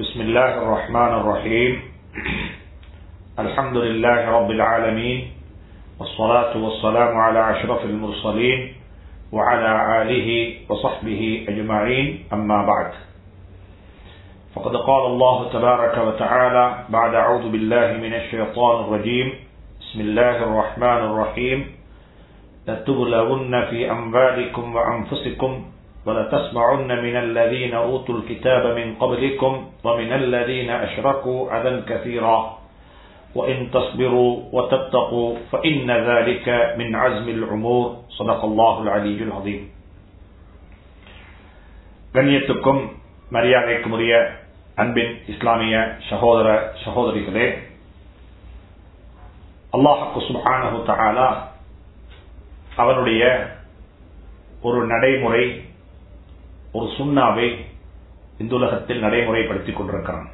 بسم الله الرحمن الرحيم الحمد لله رب العالمين والصلاة والسلام على أشرف المرسلين وعلى آله وصحبه أجمعين أما بعد فقد قال الله تبارك وتعالى بعد أعوذ بالله من الشيطان الرجيم بسم الله الرحمن الرحيم لتبلغن في أموالكم وأنفسكم ولتسمعن من الذين أوتوا الكتاب من قبلكم ومن الذين أشركوا أذى كثيرا وإن تصبروا وتتقوا فإن ذلك من عزم العمور صدق الله العلي العظيم கண்ணியத்துக்கும் மரியாதைக்கும் உரிய அன்பின் இஸ்லாமிய சகோதர சகோதரிகளே அல்லாஹு சுபானு தஆலா அவனுடைய ஒரு நடைமுறை ஒரு சுண்ணாவை இந்த உலகத்தில் நடைமுறைப்படுத்திக் கொண்டிருக்கிறான்.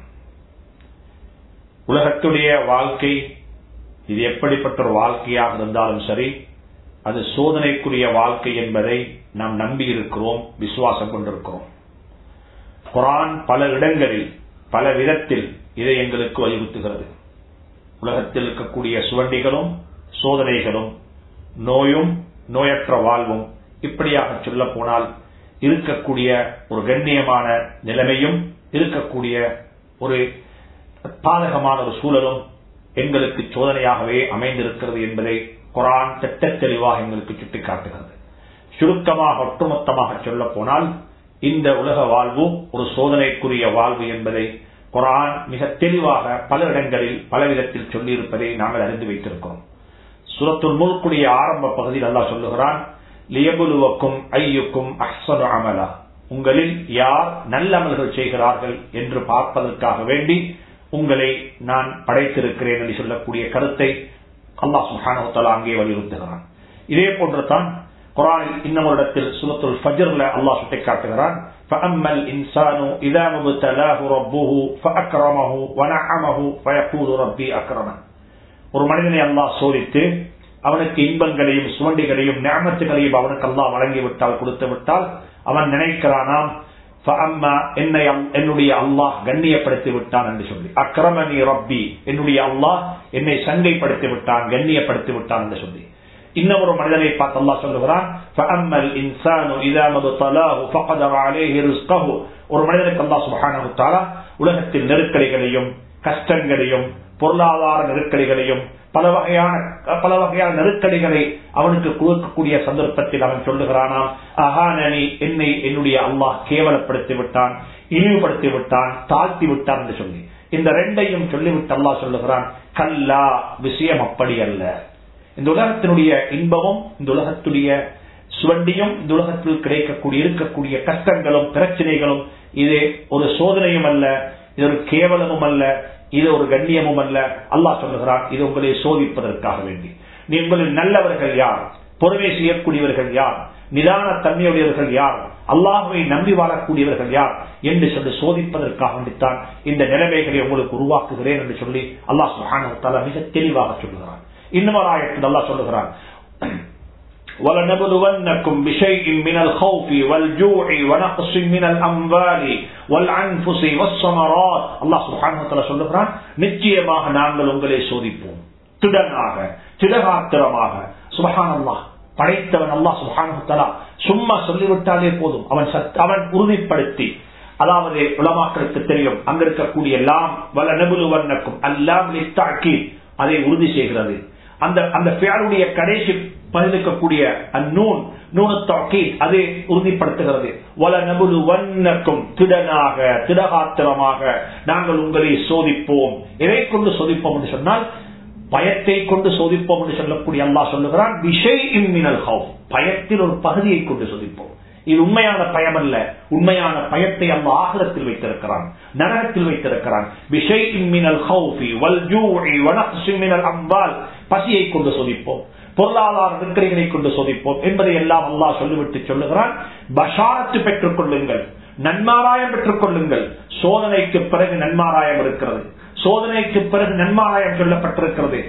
உலகத்துடைய வாழ்க்கை இது எப்படிப்பட்ட ஒரு வாழ்க்கையாக இருந்தாலும் சரி அது சோதனைக்குரிய வாழ்க்கை என்பதை நாம் நம்பி இருக்கிறோம் விசுவாசம் கொண்டிருக்கிறோம். குரான் பல இடங்களில் பல விதத்தில் இதை எங்களுக்கு வலியுறுத்துகிறது. உலகத்தில் இருக்கக்கூடிய சுவண்டிகளும் சோதனைகளும் நோயும் நோயற்ற வாழ்வும் இப்படியாக சொல்ல போனால் இருக்கக்கூடிய ஒரு கண்ணியமான நிலைமையும் இருக்கக்கூடிய ஒரு பாதகமான ஒரு சூழலும் எங்களுக்கு சோதனையாகவே அமைந்திருக்கிறது என்பதை குரான் திட்ட தெளிவாக எங்களுக்கு சுட்டிக்காட்டுகிறது. சுருக்கமாக ஒட்டுமொத்தமாக சொல்ல போனால் இந்த உலக வாழ்வு ஒரு சோதனைக்குரிய வாழ்வு என்பதை குரான் மிக தெளிவாக பல இடங்களில் பல விதத்தில் சொல்லியிருப்பதை நாங்கள் அறிந்து வைத்திருக்கிறோம். சுரத்துள் முழுக்குடைய ஆரம்ப பகுதியில் அல்லா சொல்லுகிறான் லியபுலுவக்கும் ஐயுக்கும் அஹ்சனு அமலா உங்களில் யார் நல்லமல்கள் செய்கிறார்கள் என்று பார்ப்பதற்காக வேண்டி உங்களை நான் படைத்திருக்கிறேன் என்று சொல்லக்கூடிய கருத்தை அல்லாஹ் சுஹானுத்தலா அங்கே வலியுறுத்துகிறான் இதே போன்றுதான் குரானில் இன்னும் இடத்தில் சுலத்துல் ஃபஜர்ல அல்லாஹ் சுட்டி காட்டுகிறான் فأما الإنسان إذا ما ابتلاه ربه فأكرمه ونعمه فيقول ربي أكرمن ஒரு மனிதனை அல்லாஹ் சோதித்து அவனுக்கு இன்பங்களையும் சுவண்டிகளையும் ஞாபகத்துகளையும் அவனுக்கு அல்லா வழங்கி விட்டால் கொடுத்து விட்டால் அவன் நினைக்கிறானாம் என்னை என்னுடைய அல்லாஹ் கண்ணியப்படுத்தி விட்டான் என்று சொல்லி. அக்ரமணி ரப்பி என்னுடைய அல்லாஹ் என்னை சங்கைப்படுத்தி விட்டான் கண்ணியப்படுத்தி விட்டான் என்று சொல்லி. இன்னொரு மனிதனை பார்த்து அல்லா சொல்லுகிறான் ஒரு மனிதனுக்கு அல்லா சுபஹானஹு தஆலா உலகத்தில் நெருக்கடிகளையும் கஷ்டங்களையும் பொருளாதார நெருக்கடிகளையும் பல வகையான பல வகையான நெருக்கடிகளை அவனுக்கு கொடுக்கக்கூடிய சந்தர்ப்பத்தில் அவன் சொல்லுகிறானாம் அகானி என்னை என்னுடைய அல்லாஹ் கேவலப்படுத்தி விட்டான் இழிவுபடுத்தி விட்டான் தாழ்த்தி விட்டான் என்று சொல்லி. இந்த ரெண்டையும் சொல்லிவிட்டு அல்லா சொல்லுகிறான் கல்லா விஷயம் அப்படி அல்ல. இந்த உலகத்தினுடைய இன்பமும் இந்த உலகத்துடைய சுவண்டியும் இந்த உலகத்தில் கிடைக்கக்கூடிய இருக்கக்கூடிய கஷ்டங்களும் பிரச்சனைகளும் இது ஒரு சோதனையும் அல்ல இது ஒரு கேவலமும் அல்ல. இது ஒரு கண்ணியமும் அல்ல. அல்லாஹ் சொல்லுகிறான் இது உங்களை சோதிப்பதற்காக வேண்டி. உங்களில் நல்லவர்கள் யார்? பொறுமை செய்யக்கூடியவர்கள் யார்? நிதான தன்மையுடையவர்கள் யார்? அல்லாஹுவை நம்பி வாழக்கூடியவர்கள் யார்? என்று சொல்லி சோதிப்பதற்காக வேண்டித்தான் இந்த நிலைமைகளை உங்களுக்கு உருவாக்குகிறேன் என்று சொல்லி அல்லாஹ் சுஹான மிக தெளிவாக சொல்லுகிறான். இன்னொரு ஆயத்தில் அல்லாஹ் சொல்லுகிறான் ولنبلونكم بشيء من الخوف والجوع ونقص من الأموال والأنفس والثمرات الله سبحانه وتعالى சொல்லுகிறான் நிச்சயமாக நாங்கள் உங்களை சோதிப்போம் திடனாக திடகாத்திரமாக சுபஹான் அல்லாஹ் படைத்தவன் அல்லாஹ் சுபஹானு தலா சும்மா சொல்லிவிட்டாலே போதும் அவன் அவன் உறுதிப்படுத்தி அதாவது உலமாக்களுக்கு தெரியும் அங்க இருக்கக்கூடிய எல்லாம் வல நபுலுவன்னக்கும் அல்லாம் அதை உறுதி செய்கிறது அந்த அந்த பேருடைய கடைசி பதிலிக்கக்கூடிய அந்நூன் நூனத்தாக்கி அதை உறுதிப்படுத்துகிறது. வல நபுலு வண்ணக்கும் திடனாக திடகாத்திரமாக நாங்கள் உங்களை சோதிப்போம். எதை கொண்டு சோதிப்போம் என்று சொன்னால் பயத்தை கொண்டு சோதிப்போம் என்று சொல்லக்கூடிய அல்லா சொல்லுகிறான் விஷய் இம்மினல் ஹவு பயத்தில் ஒரு பகுதியை கொண்டு சோதிப்போம். இது உண்மையான பயம் அல்ல. உண்மையான பயத்தை அல்ல ஆகலத்தில் வைத்திருக்கிறான் நரகத்தில் வைத்திருக்கிறான். விஷய் இம்மினல் ஹவுஃபி வல் ஜூஇ வனக்ஸி மினல் அம்வால். பசியை கொண்டு சோதிப்போம். பொருளாதார நெருக்கடிகளை கொண்டு சோதிப்போம் என்பதை எல்லாம் அல்லாஹ் சொல்லிவிட்டு சொல்லுகிறான். பஷாரத்து பெற்றுக் கொள்ளுங்கள் நன்மாராயம் பெற்றுக் கொள்ளுங்கள் சோதனைக்கு பிறகு நன்மாராயம் இருக்கிறது. சோதனைக்கு பிறகு நன்மாராயம் சொல்லப்பட்டிருக்கிறது.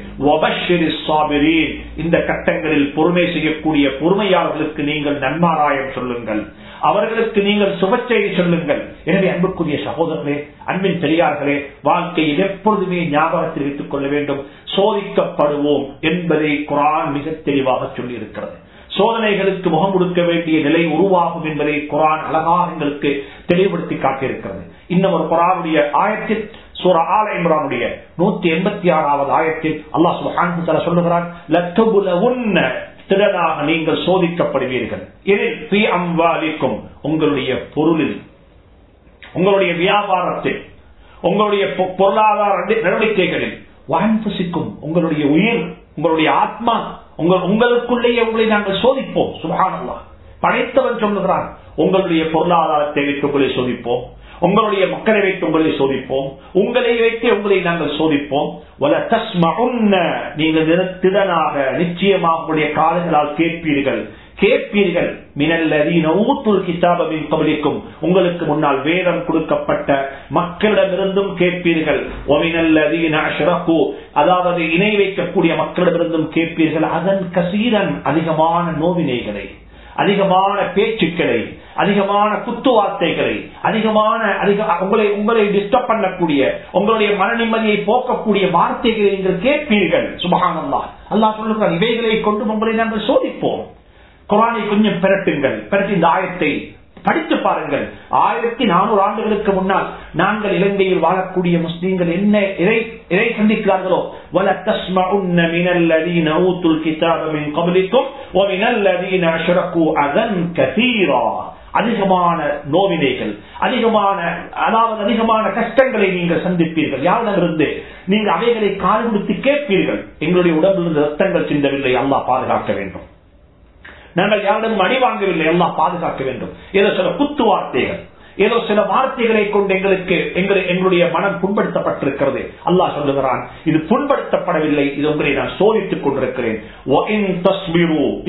இந்த கட்டங்களில் பொறுமை செய்யக்கூடிய பொறுமையாளர்களுக்கு நீங்கள் நன்மாராயம் சொல்லுங்கள். அவர்களுக்கு நீங்கள் சுப செய்தி சொல்லுங்கள். எனவே அன்புக்குரிய சகோதரர்களே அன்பின் பெரியார்களே வாழ்க்கையில் எப்பொழுதுமே ஞாபகத்தில் வைத்துக் கொள்ள வேண்டும். சோதிக்கப்படுவோம் என்பதை குரான் மிக தெளிவாக சொல்லி இருக்கிறது சோதனைகளுக்கு முகம் கொடுக்க வேண்டிய நிலை உருவாகும் என்பதை குரான் அழகாக எங்களுக்கு தெளிவுபடுத்தி காட்டியிருக்கிறது. இன்னும் ஒரு குரானுடைய ஆயத்தில் சூர ஆல இம்ரானுடைய நூத்தி எண்பத்தி ஆறாவது ஆயத்தில் அல்லாஹ் சுபஹான் சொல்லுகிறான் திறனாக நீங்கள் சோதிக்கப்படுவீர்கள். இதில் உங்களுடைய பொருளில் உங்களுடைய வியாபாரத்தில் உங்களுடைய பொருளாதார நடவடிக்கைகளில் வாய்ப்புசிக்கும் உங்களுடைய உயிர் உங்களுடைய ஆத்மா உங்கள் உங்களுக்குள்ளேயே உங்களை நாங்கள் சோதிப்போம். சுகானல்லா படைத்தவன் சொல்லுகிறான் உங்களுடைய பொருளாதாரத்தை தேவைக்குள்ளே சோதிப்போம். உங்களுடைய மக்களை வைத்து உங்களை சோதிப்போம். உங்களை வைத்து உங்களை நாங்கள் சோதிப்போம். நீங்கள் திறனாக நிச்சயமாக உங்களுடைய காலங்களால் கேட்பீர்கள். கேட்பீர்கள். கபலிக்கும். உங்களுக்கு முன்னால் வேதம் கொடுக்கப்பட்ட மக்களிடமிருந்தும் கேட்பீர்கள். அதாவது இணை வைக்கக்கூடிய மக்களிடமிருந்தும் கேட்பீர்கள். அதன் கசீரன் அதிகமான நோவினைகளை. அதிகமான பேச்சுக்களை அதிகமான குத்து வார்த்தைகளை அதிகமான அதிக உங்களை உங்களை டிஸ்டர்ப் பண்ணக்கூடிய உங்களுடைய மன நிம்மதியை போக்கக்கூடிய வார்த்தைகளை நீங்கள் கேட்பீர்கள். சுபகானந்தா அல்லா சொல்லுங்கள் இவைகளை கொண்டு உங்களை நாங்கள் சோதிப்போம். குரானை கொஞ்சம் பிறட்டுங்கள் பெரட்டி இந்த ஆயத்தை படித்து பாருங்கள். ஆயிரத்தி நானூறு ஆண்டுகளுக்கு முன்னால் நாங்கள் இலங்கையில் வாழக்கூடிய முஸ்லீம்கள் என்ன இறை இறை சந்திக்கிறார்களோ? வல தஸ்மஉன்ன மினல்லதீன ஊத்துல் அதன் கதீரா அதிகமான நோவினைகள் அதிகமான அதாவது அதிகமான கஷ்டங்களை நீங்கள் சந்திப்பீர்கள். யாரிடமிருந்து? நீங்கள் அவைகளை கால் கொடுத்து கேட்பீர்கள். எங்களுடைய உடம்பிலிருந்து ரத்தங்கள் சிந்தவில்லை. அல்லா பாதுகாக்க வேண்டும். நாங்கள் யாரிடம் மணி வாங்கவில்லை எல்லாம் பாதுகாக்க வேண்டும். ஏதோ சில குத்து வார்த்தைகள் ஏதோ சில வார்த்தைகளை கொண்டு எங்களுக்கு எங்களுடைய மனம் புண்படுத்தப்பட்டிருக்கிறது. அல்லாஹ் சொல்லுகிறான் இது புண்படுத்தப்படவில்லை இது உங்களை நான் சோதித்துக் கொண்டிருக்கிறேன்.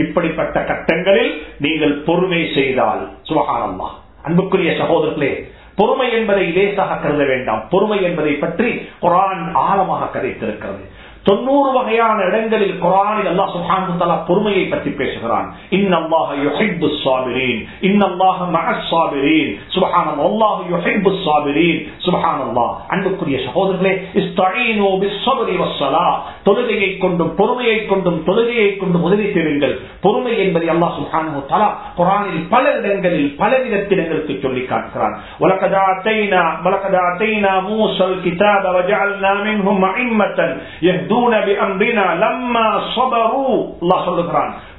இப்படிப்பட்ட கட்டங்களில் நீங்கள் பொறுமை செய்தால் சுபகாரம்மா அன்புக்குரிய சகோதரர்களே பொறுமை என்பதை லேசாக கருத வேண்டாம். பொறுமை என்பதை பற்றி குரான் ஆழமாக கதைத்திருக்கிறது. தொண்ணூறு வகையான இடங்களில் குரானில் அல்லா சுஹான் தலா பொறுமையை பற்றி பேசுகிறான் இன்னல்லாஹ யுஹிப்பு சாபிரீன் இன்னல்லாஹ மகசாபிரீன் சுபஹானம் அல்லாஹ் யுஹிப்பு சாபிரீன் சுபஹானல்லாஹ் அன்புக்குரிய சகோதரர்களே இஸ்தஈனு பிஸ்ஸப்ரி வஸ்ஸலா தொழுகையை கொண்டும் பொறுமையை கொண்டும் தொழுகையை கொண்டும் உதவி செய்வீர்கள் பொறுமை என்பதை அல்லாஹ் சுப்ஹானஹு தஆலா குர்ஆனில் பல இடங்களில் பல விதத்திடங்களுக்கு சொல்லி காட்டுகிறான் وَلَقَدْ آتَيْنَا وَلَقَدْ آتَيْنَا مُوسَى الْكِتَابَ وَجَعَلْنَا مِنْهُمْ أَئِمَّةً يَهْدُونَ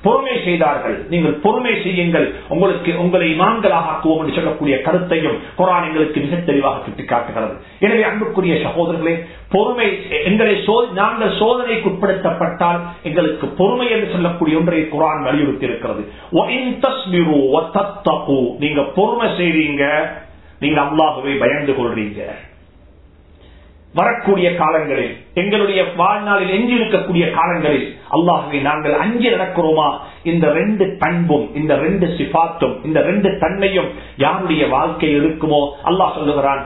பொறுமை செய்தார்கள். நீங்கள் பொறுமை செய்யுங்கள். உங்களுக்கு உங்களை இமான்களாக ஆக்குவோம் என்று சொல்லக்கூடிய கருத்தையும் குரான் எங்களுக்கு மிக தெளிவாக சுட்டிக்காட்டுகிறது. எனவே அன்புக்குரிய சகோதரர்களே பொறுமை எங்களை நாங்கள் சோதனைக்கு உட்படுத்தப்பட்டால் எங்களுக்கு பொறுமை என்று சொல்லக்கூடிய ஒன்றை குரான் வலியுறுத்தி இருக்கிறது நீங்க பொறுமை செய்வீங்க. நீங்க அல்லாகவே பயந்து கொள்றீங்க. வரக்கூடிய காலங்களில் எங்களுடைய வாழ்நாளில் எஞ்சி இருக்கக்கூடிய காலங்களில் அல்லாஹுவை நாங்கள் அஞ்சு நடக்கிறோமா? இந்த ரெண்டு பண்பும் இந்த ரெண்டு சிபாத்தும் இந்த ரெண்டு தன்மையும் யாருடைய வாழ்க்கை இருக்குமோ? அல்லாஹ் சொல்லுகிறான்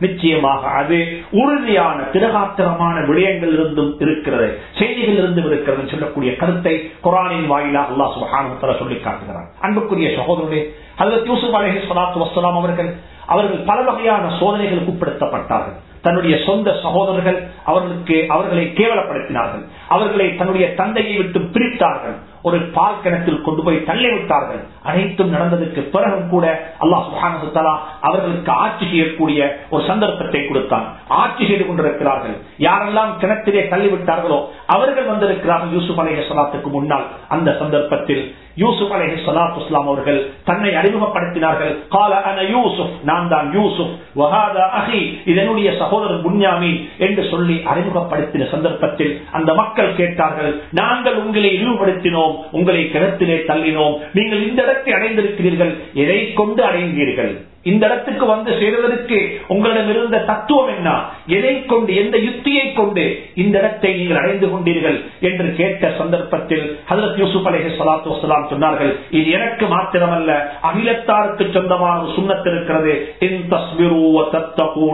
நிச்சயமாக அது உறுதியான திரகாத்திரமான விடயங்கள் இருந்தும் இருக்கிறது செய்திகள் இருந்தும் இருக்கிறது சொல்லக்கூடிய கருத்தை குரானின் வாயிலாக அல்லாஹ் சுபஹான சொல்லி காட்டுகிறான். அன்புக்குரிய சகோதரனே அல்லது யூசுப் அலஹி சலாத்து வசலாம் அவர்கள் அவர்கள் பல வகையான சோதனைகளுக்கு உட்படுத்தப்பட்டார்கள். தன்னுடைய சொந்த சகோதரர்கள் அவர்களுக்கு அவர்களை கேவலப்படுத்தினார்கள். அவர்களை தன்னுடைய தந்தையை விட்டு பிரித்தார்கள். ஒரு பால் கிணத்தில் கொண்டு போய் தள்ளி விட்டார்கள். அனைத்தும் நடந்ததற்கு பிறகும் கூட அல்லாஹ் சுஹானு அவர்களுக்கு ஆட்சி செய்யக்கூடிய ஒரு சந்தர்ப்பத்தை கொடுத்தான். ஆட்சி செய்து கொண்டிருக்கிறார்கள். யாரெல்லாம் கிணத்திலே தள்ளிவிட்டார்களோ அவர்கள் வந்திருக்கிறார்கள் யூசுப் அலேஹ் சலாத்துக்கு முன்னால். அந்த சந்தர்ப்பத்தில் யூசுப் அலேஹி சலாத்து இஸ்லாம் அவர்கள் தன்னை அறிமுகப்படுத்தினார்கள். கால அன யூசுப் நான் தான் யூசுப். வஹாதா அஹி இதனுடைய சகோதரர் புன்யாமி என்று சொல்லி அறிமுகப்படுத்தின சந்தர்ப்பத்தில் அந்த மக்கள் கேட்டார்கள் நாங்கள் உங்களை இழிவுபடுத்தினோம் உங்களை கிணத்திலே தள்ளினோம். நீங்கள் இந்த இடத்தை அடைந்திருக்கிறீர்கள் எதை கொண்டு அடைந்தீர்கள்? இந்த இடத்துக்கு வந்து சேர்வதற்கு உங்களிடம் இருந்த தத்துவம் என்ன? எதை கொண்டு எந்த யுக்தியை கொண்டு இந்த இடத்தை நீங்கள் அடைந்து கொண்டீர்கள் என்று கேட்ட சந்தர்ப்பத்தில் ஹசரத் யூசுப் அலேஹி சலாத்து வசலாம் சொன்னார்கள் இது எனக்கு மாத்திரமல்ல அகிலத்தாருக்கு சொந்தமான ஒரு சுண்ணத்து இருக்கிறது.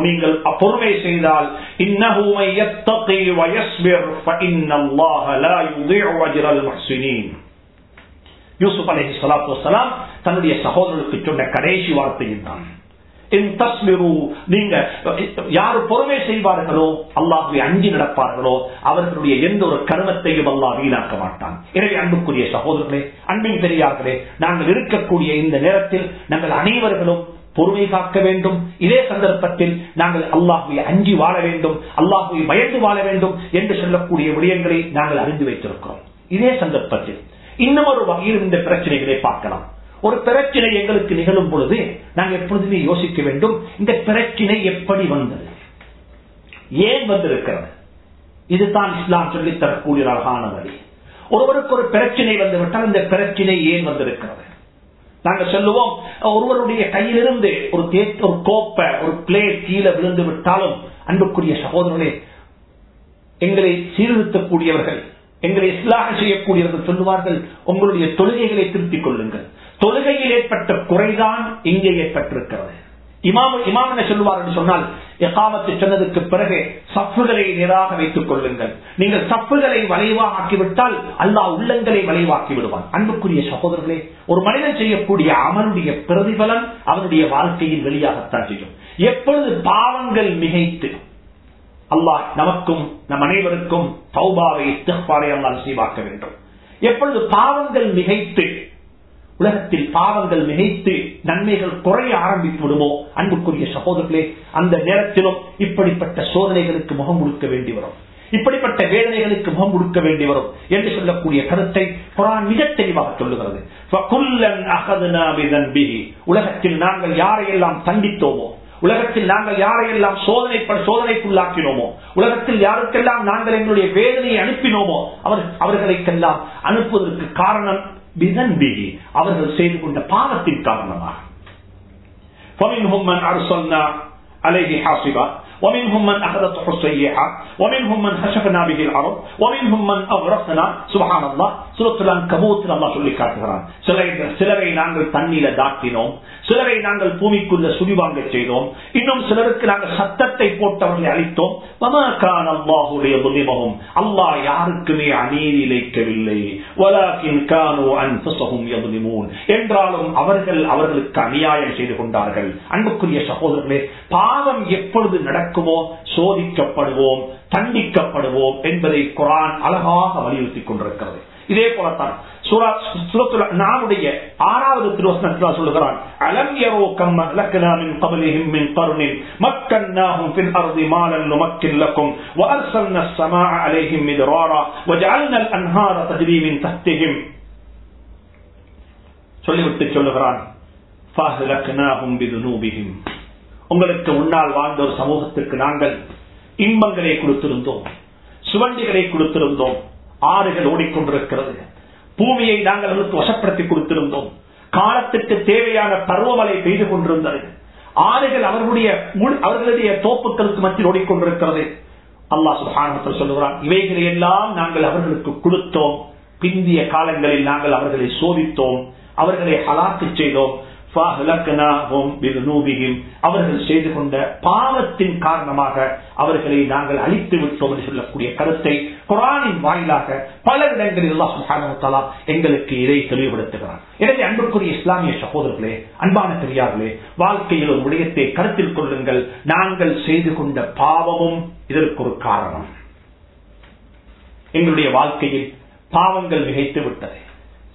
நீங்கள் அப்பொறுமை செய்தால் யூசுப் அலஹி சலாத்து வலாம் தன்னுடைய சகோதரருக்கு சொன்ன கடைசி வார்த்தையும் தான். நீங்க யாரு பொறுமை செய்வார்களோ அல்லாஹுவை அஞ்சி நடப்பார்களோ அவர்களுடைய எந்த ஒரு கருமத்தையும் அல்லாஹ் வீணாக்க மாட்டான். எனவே அன்புக்குரிய சகோதரர்களே அன்பின் பெரியார்களே நாங்கள் இருக்கக்கூடிய இந்த நேரத்தில் நாங்கள் அனைவர்களும் பொறுமை காக்க வேண்டும். இதே சந்தர்ப்பத்தில் நாங்கள் அல்லாஹுவை அஞ்சி வாழ வேண்டும் அல்லாஹுவை பயந்து வாழ வேண்டும் என்று சொல்லக்கூடிய விடயங்களை நாங்கள் அறிந்து வைத்திருக்கிறோம். இதே சந்தர்ப்பத்தில் இன்னும் ஒரு வகையில் இந்த பிரச்சனைகளை பார்க்கலாம். ஒரு பிரச்சனை எங்களுக்கு நிகழும் பொழுது நாங்கள் எப்பொழுதுமே யோசிக்க வேண்டும் இந்த பிரச்சனை எப்படி வந்தது? ஏன் வந்திருக்கிறது? இதுதான் இஸ்லாம் சொல்லித் தரக்கூடிய அழகான வழி. ஒருவருக்கு ஒரு பிரச்சனை வந்துவிட்டால் இந்த பிரச்சனை ஏன் வந்திருக்கிறது? நாங்கள் சொல்லுவோம் ஒருவருடைய கையிலிருந்து ஒரு ஒரு கோப்பை ஒரு பிளேட் கீழே விழுந்து விட்டாலும் அன்புக்குரிய சகோதரர்களே எங்களை சீர்திருத்தக்கூடியவர்கள் எங்களை இஸ்லாக செய்யக்கூடியவர்கள் சொல்லுவார்கள் உங்களுடைய தொழுகைகளை திருத்திக் கொள்ளுங்கள். தொழுகையில் ஏற்பட்ட குறைதான் இங்கே ஏற்பட்டிருக்கிறது. இமாம் இமாம் என்ன சொல்லுவார் என்று சொன்னால் எகாமத்து சொன்னதுக்கு பிறகு சப்புகளை நேராக வைத்துக் கொள்ளுங்கள். நீங்கள் சப்புகளை வளைவாக ஆக்கிவிட்டால் அல்லாஹ் உள்ளங்களை வளைவாக்கி விடுவான். அன்புக்குரிய சகோதரர்களே ஒரு மனிதன் செய்யக்கூடிய அவனுடைய பிரதிபலன் அவனுடைய வாழ்க்கையில் வெளியாகத்தான் செய்யும். எப்பொழுது பாவங்கள் மிகைத்து அல்லாஹ் நமக்கும் நம் அனைவருக்கும் சௌபாவை இஸ்திஃபாரை அல்லாஹ் நசீவாக்க வேண்டும். எப்பொழுது பாவங்கள் மிகைத்து உலகத்தில் பாவங்கள் மிகைத்து நன்மைகள் குறைய ஆரம்பித்து விடுமோ? அன்புக்குரிய சகோதரர்களே அந்த நேரத்திலும் இப்படிப்பட்ட சோதனைகளுக்கு முகம் கொடுக்க வேண்டி வரும். இப்படிப்பட்ட வேதனைகளுக்கு முகம் கொடுக்க வேண்டி வரும் என்று சொல்லக்கூடிய கருத்தை குரான் மிக தெளிவாக சொல்லுகிறது. உலகத்தில் நாங்கள் யாரையெல்லாம் தண்டித்தோமோ உலகத்தில் நாங்கள் யாரையெல்லாம் சோதனை சோதனைக்குள்ளாக்கினோமோ உலகத்தில் யாருக்கெல்லாம் நாங்கள் எங்களுடைய வேதனையை அனுப்பினோமோ அவர் அவர்களைக்கெல்லாம் அனுப்புவதற்கு காரணம் பிதன்பி அவர்கள் செய்து கொண்ட பாவத்தின் காரணமாக. அலைகி ஹாசிபா. ومنهم من أخذته السيئة ومنهم من خشفنا به الأرض ومنهم من أغرقنا سبحان الله சுரத்துலான் கபூத்தில் அல்லா சொல்லி காட்டுகிறான் சிலரை சிலரை நாங்கள் தண்ணீர தாக்கினோம் சிலரை நாங்கள் பூமிக்குள்ள சுடிவாங்க செய்தோம் இன்னும் சிலருக்கு நாங்கள் சத்தத்தை போட்டவர்களை அளித்தோம் அல்லாஹுடைய புதிமகம் அல்லாஹ் யாருக்குமே அநீதி இழைக்கவில்லை என்றாலும் அவர்கள் அவர்களுக்கு அநியாயம் செய்து கொண்டார்கள் அன்புக்குரிய சகோதரர்களே பாவம் எப்பொழுது நடக்குமோ சோதிக்கப்படுவோம் தண்டிக்கப்படுவோம் என்பதை குரான் அழகாக வலியுறுத்தி கொண்டிருக்கிறது. இதே போலத்தான் ஆறாவது திருவசனத்தில் சொல்லுகிறான் அலம் யரோ சொல்லிவிட்டு சொல்லுகிறான் ஃபஹ்லக்னாஹும் பிதுனூபிஹிம் உங்களுக்கு முன்னால் வாழ்ந்த ஒரு சமூகத்திற்கு நாங்கள் இன்பங்களை கொடுத்திருந்தோம் சுவண்டிகளை கொடுத்திருந்தோம் ஆறுகள் ஓடிக்கொண்டிருக்கிறது. பூமியை நாங்கள் அவர்களுக்கு வசப்படுத்தி கொடுத்திருந்தோம். காலத்துக்கு தேவையான பருவமழை பெய்து கொண்டிருந்தது. ஆறுகள் அவர்களுடைய அவர்களுடைய தோப்புக்களுக்கு மத்தியில் ஓடிக்கொண்டிருக்கிறது. அல்லா சுபானத்தில் சொல்லுகிறான் இவைகளை எல்லாம் நாங்கள் அவர்களுக்கு கொடுத்தோம். பிந்திய காலங்களில் நாங்கள் அவர்களை சோதித்தோம். அவர்களை ஹலாக்கு செய்தோம். அவர்கள் செய்து கொண்ட பாவத்தின் காரணமாக அவர்களை நாங்கள் அழித்து விட்டோம் என்று சொல்லக்கூடிய கருத்தை குரானின் வாயிலாக பல இடங்களில் அல்லாஹாலா எங்களுக்கு இதை தெளிவுபடுத்துகிறார் எனவே அன்புக்குரிய இஸ்லாமிய சகோதரர்களே அன்பான பெரியார்களே வாழ்க்கையில் ஒரு விடயத்தை கருத்தில் கொள்ளுங்கள். நாங்கள் செய்து கொண்ட பாவமும் இதற்கு ஒரு காரணம். எங்களுடைய வாழ்க்கையில் பாவங்கள் மிகைத்து விட்டது.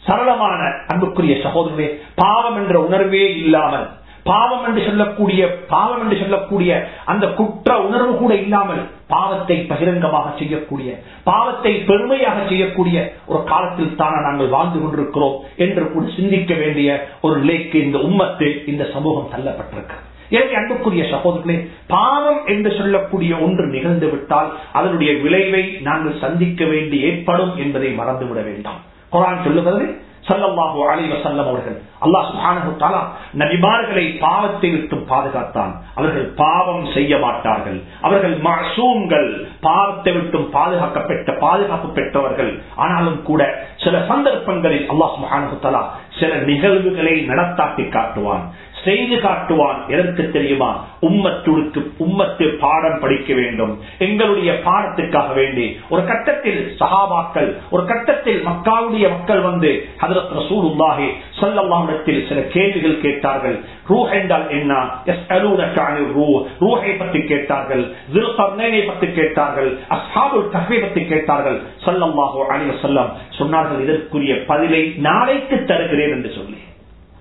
சரளமான அன்புக்குரிய சகோதரர்களே பாவம் என்ற உணர்வே இல்லாமல் பாவம் என்று சொல்லக்கூடிய பாவம் என்று சொல்லக்கூடிய அந்த குற்ற உணர்வு கூட இல்லாமல் பாவத்தை பகிரங்கமாக செய்யக்கூடிய பாவத்தை பெருமையாக செய்யக்கூடிய ஒரு காலத்தில் தானே நாங்கள் வாழ்ந்து கொண்டிருக்கிறோம் என்று கூட சிந்திக்க வேண்டிய ஒரு நிலைக்கு இந்த உம்மத்து இந்த சமூகம் தள்ளப்பட்டிருக்கிறது எனவே அன்புக்குரிய சகோதரர்களே பாவம் என்று சொல்லக்கூடிய ஒன்று நிகழ்ந்து விட்டால் அதனுடைய விளைவை நாங்கள் சந்திக்க வேண்டி ஏற்படும் என்பதை மறந்துவிட வேண்டாம். குரான் சொல்லுகிறது சல்லல்லாஹு அலைவ செல்லம் அவர்கள். அல்லாஹ் சுஹானு தாலா நபிமார்களை பாவத்தை விட்டு பாதுகாத்தான். அவர்கள் பாவம் செய்ய மாட்டார்கள். அவர்கள் மாசூம்கள் பாவத்தை விட்டும் பாதுகாக்கப்பட்ட பாதுகாப்பு பெற்றவர்கள். ஆனாலும் கூட சில சந்தர்ப்பங்களில் அல்லாஹ் சுஹானு தாலா சில நிகழ்வுகளை நடத்தாட்டி காட்டுவான். செய்து காட்டுவான். எதற்கு தெரியுமா? உம்மத்துடுக்கு உம்மத்து பாடம் படிக்க வேண்டும். எங்களுடைய பாடத்துக்காக வேண்டி. ஒரு கட்டத்தில் சகாபாக்கள் ஒரு கட்டத்தில் மக்காவுடைய மக்கள் வந்து ஹதரத் ரசூலுல்லாஹி ஸல்லல்லாஹு சில கேள்விகள் கேட்டார்கள். ரூஹ் என்றால் என்ன? யஸ்அலூனக அனிர் ரூ ரூஹை பற்றி கேட்டார்கள். ذுல்கர்னைனை பற்றி கேட்டார்கள். அஸ்ஹாபுல் தகவை பற்றி கேட்டார்கள். ஸல்லல்லாஹு அலைஹி சொல்லம் சொன்னார்கள் இதற்குரிய பதிலை நாளைக்கு தருகிறேன் என்று சொல்லி.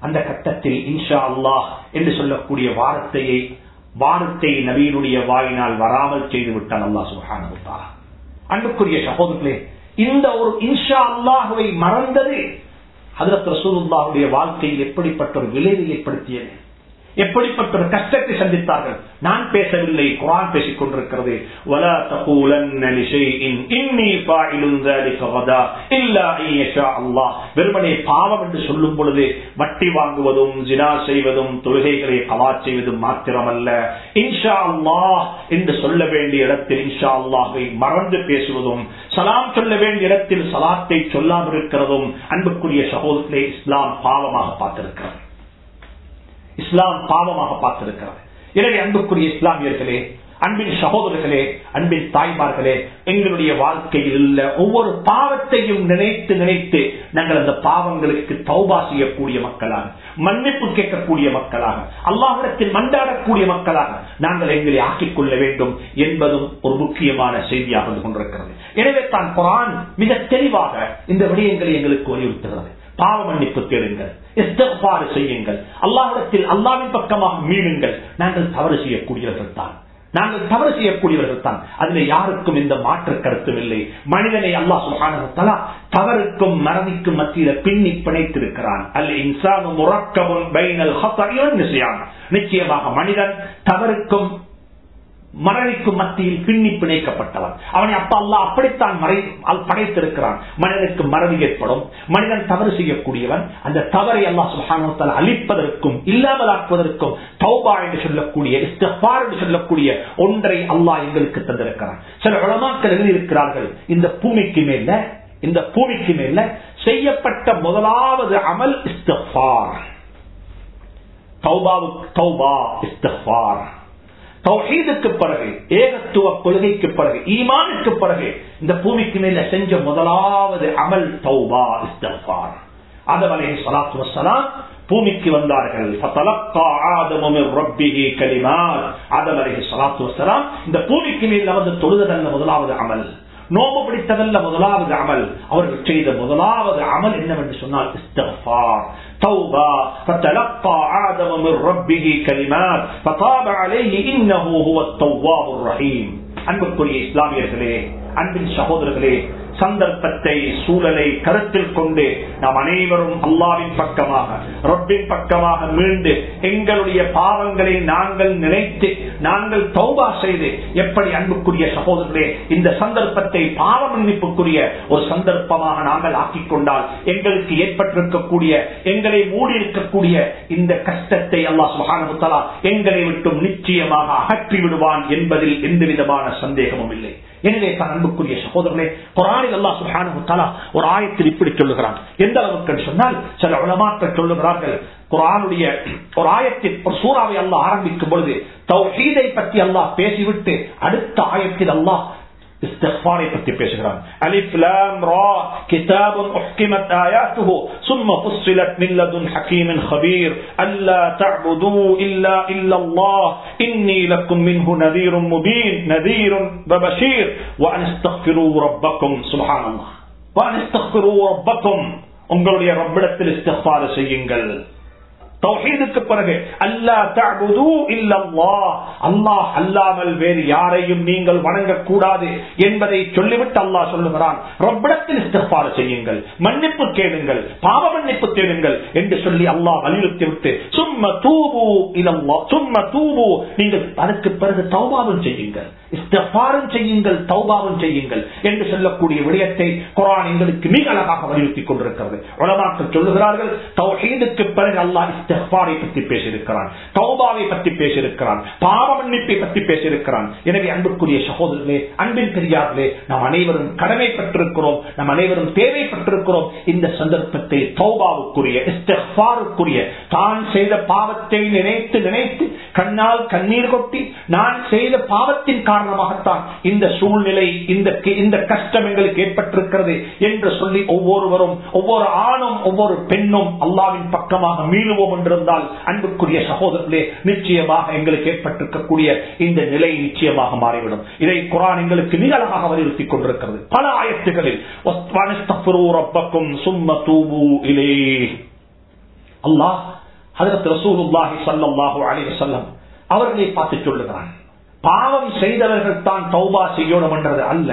அந்த கட்டத்தில் இன்ஷா அல்லாஹ் என்று சொல்லக்கூடிய வார்த்தையை வார்த்தை நபியினுடைய வாயினால் வராமல் செய்து விட்டான் அல்லாஹ் சுஹான அன்புக்குரிய சகோதரர்களே இந்த ஒரு இன்ஷா அல்லாஹுவை மறந்தது அதற்கு ரசூலுல்லாஹுடைய வாழ்க்கையில் எப்படிப்பட்ட ஒரு விளைவை ஏற்படுத்தியது? எப்படிப்பட்ட கஷ்டத்தை சந்தித்தார்கள்? நான் பேசவில்லை குரான் பேசிக் கொண்டிருக்கிறது. வெறுமனே பாவம் என்று சொல்லும் பொழுது வட்டி வாங்குவதும் ஜினா செய்வதும் தொழுகைகளை கவா செய்வதும் மாத்திரமல்ல. இன்ஷா அல்லாஹ் என்று சொல்ல வேண்டிய இடத்தில் இன்ஷா அல்லாஹை மறந்து பேசுவதும் சலாம் சொல்ல வேண்டிய இடத்தில் சலாத்தை சொல்லாமல் இருக்கிறதும் அன்புக்குரிய சகோதரத்தை இஸ்லாம் பாவமாக பார்த்திருக்கிறது. இஸ்லாம் பாவமாக பார்த்திருக்கிறது. எனவே அன்புக்குரிய இஸ்லாமியர்களே அன்பின் சகோதரர்களே அன்பின் தாய்மார்களே எங்களுடைய வாழ்க்கையில் உள்ள ஒவ்வொரு பாவத்தையும் நினைத்து நினைத்து நாங்கள் அந்த பாவங்களுக்கு தௌபா செய்யக்கூடிய மக்களாக மன்னிப்பு கேட்கக்கூடிய மக்களாக அல்லாஹிடத்தில் மண்டாடக்கூடிய மக்களாக நாங்கள் எங்களை ஆக்கிக் கொள்ள வேண்டும் என்பதும் ஒரு முக்கியமான செய்தியாக கொண்டிருக்கிறது. எனவே தான் குரான் மிக தெளிவாக இந்த விடயங்களை எங்களுக்கு வலியுறுத்துகிறது. பாவ மன்னிப்பு தேடுங்கள் இஸ்தபாறு செய்யுங்கள். அல்லாஹிடத்தில் அல்லாவின் பக்கமாக மீளுங்கள். நாங்கள் தவறு செய்யக்கூடியவர்கள் தான். நாங்கள் தவறு செய்யக்கூடியவர்கள் தான். அதுல யாருக்கும் இந்த மாற்று கருத்தும் இல்லை. மனிதனை அல்லாஹ் சுகானத்தலா தவறுக்கும் மறதிக்கும் மத்தியில பின்னி பிணைத்திருக்கிறான். அல்ல இன்சான முறக்கவும் நிச்சயமாக மனிதன் தவறுக்கும் மரணிக்கும் மத்தியில் பின்னி பிணைக்கப்பட்டவன். அவனை அப்ப அல்லா அப்படித்தான் மறை படைத்திருக்கிறான். மனிதனுக்கு மறதி ஏற்படும். மனிதன் தவறு செய்யக்கூடியவன். அந்த தவறை அல்லா சுகானத்தால் அழிப்பதற்கும் இல்லாமலாக்குவதற்கும் தௌபா என்று சொல்லக்கூடிய இஸ்தபார் என்று சொல்லக்கூடிய ஒன்றை அல்லாஹ் எங்களுக்கு தந்திருக்கிறான். சில உளமாக்கள் எழுதியிருக்கிறார்கள் இந்த பூமிக்கு மேல இந்த பூமிக்கு மேல செய்யப்பட்ட முதலாவது அமல் இஸ்தபார் தௌபாவுக்கு தௌபா இஸ்தபார் தௌஹீதுக்கு பிறகு ஏகத்துவ கொள்கைக்கு பிறகு ஈமானுக்கு பிறகு இந்த பூமிக்கு மேல செஞ்ச முதலாவது அமல் தௌபா இஸ்தஃபார் ஆதம் அலைஹி ஸலாத்து வஸ்ஸலாம் பூமிக்கு வந்தார்கள். ஆதம் அலைஹி ஸலாத்து வஸ்ஸலாம் இந்த பூமிக்கு மேல வந்து தொழுதல்ல முதலாவது அமல். நோம்பு பிடித்ததல்ல முதலாவது அமல் அவர்கள் செய்த முதலாவது அமல் என்னவென்று சொன்னால் இஸ்தஃபார் توبة فتلقى آدم من ربه كلمات فطاب عليه إنه هو التواب الرحيم அன்புக்குரிய இஸ்லாமியர்களே அன்பின் சகோதரர்களே சந்தர்ப்பத்தை சூழலை கருத்தில் கொண்டு நாம் அனைவரும் அல்லாவின் பக்கமாக ரொப்பின் பக்கமாக மீண்டு எங்களுடைய பாவங்களை நாங்கள் நினைத்து நாங்கள் தௌபா செய்து எப்படி அன்புக்குரிய சகோதரர்களே இந்த சந்தர்ப்பத்தை பாவ மன்னிப்புக்குரிய ஒரு சந்தர்ப்பமாக நாங்கள் ஆக்கிக் கொண்டால் எங்களுக்கு ஏற்பட்டிருக்கக்கூடிய எங்களை மூடி இருக்கக்கூடிய இந்த கஷ்டத்தை அல்லாஹ் சுகானமுத்தலா எங்களை விட்டும் நிச்சயமாக அகற்றி விடுவான் என்பதில் எந்த விதமான சந்தேகமும் இல்லை. எனவே அன்புக்குரிய சகோதரர்களே குரானில் அல்லா சுஹானு தலா ஒரு ஆயத்தில் இப்படி சொல்லுகிறான். எந்த அளவுக்கு சொன்னால் சில உலமாக்கள் சொல்லுகிறார்கள் குரானுடைய ஒரு ஆயத்தில் ஒரு சூறாவை அல்லாஹ் ஆரம்பிக்கும் பொழுது தௌஹீதை பற்றி அல்லாஹ் பேசிவிட்டு அடுத்த ஆயத்தில் அல்லாஹ் استغفاري كنت بيش غرام ألف لام را كتاب أحكمت آياته ثم فصلت من لدن حكيم خبير. ألا تعبدوا إلا إلا الله. إني لكم منه نذير مبين نذير ببشير. وأن استغفروا ربكم سبحان الله. وأن استغفروا ربكم. انقلوا يا رب استغفار سيئنجل தௌஹீதுக்கு பிறகு அல்லா தஅபுது இல்லல்லாஹ். அல்லாஹ் அல்லாமல் வேறு யாரையும் நீங்கள் வணங்கக்கூடாது என்பதை சொல்லிவிட்டு அல்லாஹ் சொல்லுகிறான். ரப்பிடத்தில் இஸ்திக்பார் செய்யுங்கள் மன்னிப்பு கேளுங்கள் பாவ மன்னிப்பு தேடுங்கள் என்று சொல்லி அல்லாஹ் வலியுறுத்தி விட்டு சும்ம தூபு இலல்லாஹ் சும்ம தூபு. நீங்கள் அதற்கு பிறகு தௌபாவும் செய்யுங்கள். இஸ்தஃபாரும் செய்யுங்கள் தௌபாவும் செய்யுங்கள் என்று சொல்லக்கூடிய விடயத்தை குரான் எங்களுக்கு மிக அழகாக வலியுறுத்திக் கொண்டிருக்கிறது. உலமாக்கள் சொல்லுகிறார்கள் தௌஹீதுக்கு பிறகு அல்லாஹ் இஸ்தஃபாரை பற்றி பேசியிருக்கிறான் தௌபாவை பற்றி பேசியிருக்கிறான் பாவ மன்னிப்பை பற்றி பேசியிருக்கிறான். எனவே அன்புக்குரிய சகோதரர்களே அன்பின் பெரியார்களே நாம் அனைவரும் கடமைப்பட்டிருக்கிறோம் நாம் அனைவரும் தேவைப்பட்டிருக்கிறோம். இந்த சந்தர்ப்பத்தை தௌபாவுக்குரிய இஸ்தஃபாருக்குரிய தான் செய்த பாவத்தை நினைத்து நினைத்து கண்ணால் கண்ணீர் கொட்டி நான் செய்த பாவத்தின் காரணமாகத்தான் இந்த சூழ்நிலை இந்த இந்த கஷ்டம் எங்களுக்கு ஏற்பட்டிருக்கிறது என்று சொல்லி ஒவ்வொருவரும் ஒவ்வொரு ஆணும் ஒவ்வொரு பெண்ணும் அல்லாவின் பக்கமாக மீளுவோம் என்றிருந்தால் அன்புக்குரிய சகோதரர்களே நிச்சயமாக எங்களுக்கு ஏற்பட்டிருக்கக்கூடிய இந்த நிலை நிச்சயமாக மாறிவிடும். இதை குரான் எங்களுக்கு மிக அழகாக வலியுறுத்தி கொண்டிருக்கிறது. பல ஆயத்துகளில் சும்ம தூபு இலே அல்லாஹ் ஹதரத் ரசூலுல்லாஹி ஸல்லல்லாஹு அலைஹி வஸல்லம் அவர்களை பார்த்து சொல்லுகிறான். பாவம் செய்தவர்கள் தான் தௌபா செய்யணும் என்றது அல்ல.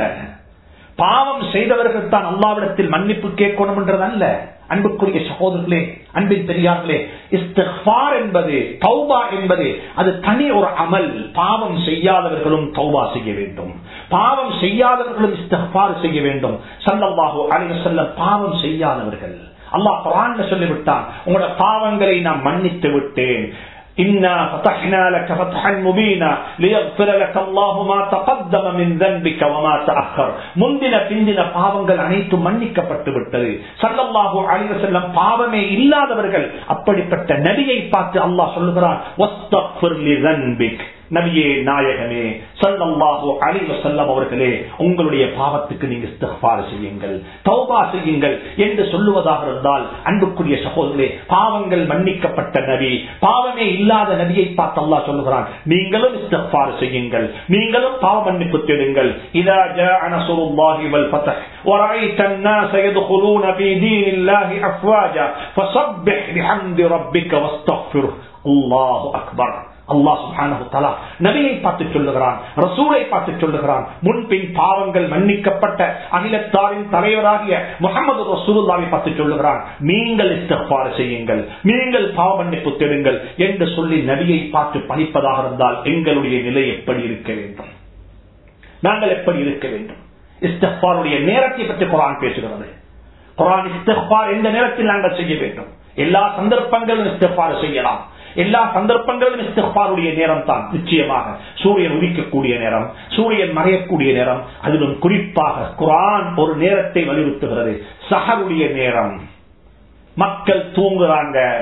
பாவம் செய்தவர்கள் தான் அல்லாவிடத்தில் மன்னிப்பு கேட்கணும் என்றது அல்ல. அன்புக்குரிய சகோதரர்களே அன்பின் பெரியார்களே இஸ்திஃபார் என்பது தௌபா என்பது அது தனி ஒரு அமல். பாவம் செய்யாதவர்களும் தௌபா செய்ய வேண்டும். பாவம் செய்யாதவர்களும் இஸ்திஃபார் செய்ய வேண்டும். சல்லல்லாஹு அலைஹி செல்ல பாவம் செய்யாதவர்கள். அல்லாஹ் குரான்ல சொல்லிவிட்டான் உங்களோட பாவங்களை நான் மன்னித்து விட்டேன் إنا فتحنا لك فتحا مبينا ليغفر لك الله ما تقدم من ذنبك وما تأخر முந்தின பிந்தின பாவங்கள் அனைத்தும் மன்னிக்கப்பட்டு விட்டது சல்லல்லாஹு அலைஹி வஸல்லம் பாவமே இல்லாதவர்கள் அப்படிப்பட்ட நபியை பார்த்து அல்லாஹ் சொல்லுகிறான் வஸ்தக்ஃபிர் லிதன்பிக் நபியே நாயகமே சல்லல்லாஹு அலைஹி வஸல்லம் அவர்களே உங்களுடைய பாவத்துக்கு நீங்க இஸ்திக்பார் செய்யுங்கள் தௌபா செய்யுங்கள் என்று சொல்லுவதாக இருந்தால் அன்புக்குரிய சகோதரே பாவங்கள் மன்னிக்கப்பட்ட நபி பாவமே இல்லாத நபியை பார்த்து அல்லாஹ் சொல்லுகிறான் நீங்களும் இஸ்திக்பார் செய்யுங்கள் நீங்களும் பாவ மன்னிப்பு தேடுங்கள் இதா ஜாஅ நஸ்ருல்லாஹி வல் ஃபத்ஹ் ورأيت الناس يدخلون في دين الله أفواجا فسبح بحمد ربك واستغفره الله أكبر அல்லா சுபானு நபியை பார்த்து சொல்லுகிறான் ரசூலை பார்த்து சொல்லுகிறான். முன்பின் பாவங்கள் மன்னிக்கப்பட்ட அகிலத்தாரின் தலைவராகிய முகமது ரசூல்லாவை பார்த்து சொல்லுகிறான். நீங்கள் இஸ்தஃபார் செய்யுங்கள் நீங்கள் பாவ மன்னிப்பு தேடுங்கள் என்று சொல்லி நபியை பார்த்து பணிப்பதாக இருந்தால் எங்களுடைய நிலை எப்படி இருக்க வேண்டும்? நாங்கள் எப்படி இருக்க வேண்டும்? இஸ்தஃபாருடைய நேரத்தை பற்றி குரான் பேசுகிறது. குரான் இஸ்தஃபார் எந்த நேரத்தில் நாங்கள் செய்ய வேண்டும்? எல்லா சந்தர்ப்பங்களும் இஸ்தஃபார் செய்யலாம். எல்லா சந்தர்ப்பங்களிலும் இஸ்திஃபாருடைய நேரம் தான் நிச்சயமாக. சூரியன் உதிக்கக்கூடிய நேரம் சூரியன் மறையக்கூடிய நேரம் அதிலும் குறிப்பாக குரான் ஒரு நேரத்தை வலியுறுத்துகிறது. சஹருடைய நேரம். மக்கள் தூங்குறாங்க.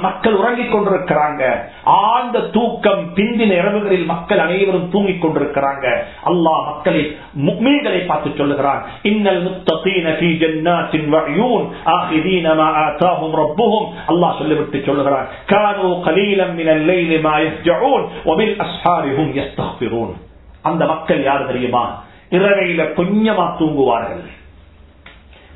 மக்கள் உறங்கிக் கொண்டிருக்கிறாங்க. ஆழ்ந்த தூக்கம் பிந்தின இரவுகளில் மக்கள் அனைவரும் தூங்கிக் கொண்டிருக்கிறாங்க. அல்லாஹ் மக்களை மீன்களை பார்த்து சொல்லுகிறான். இன்னல் அல்லாஹ் சொல்லிவிட்டு சொல்லுகிறான். அந்த மக்கள் யார் தெரியுமா? இரவையில கொஞ்சமா தூங்குவார்கள்.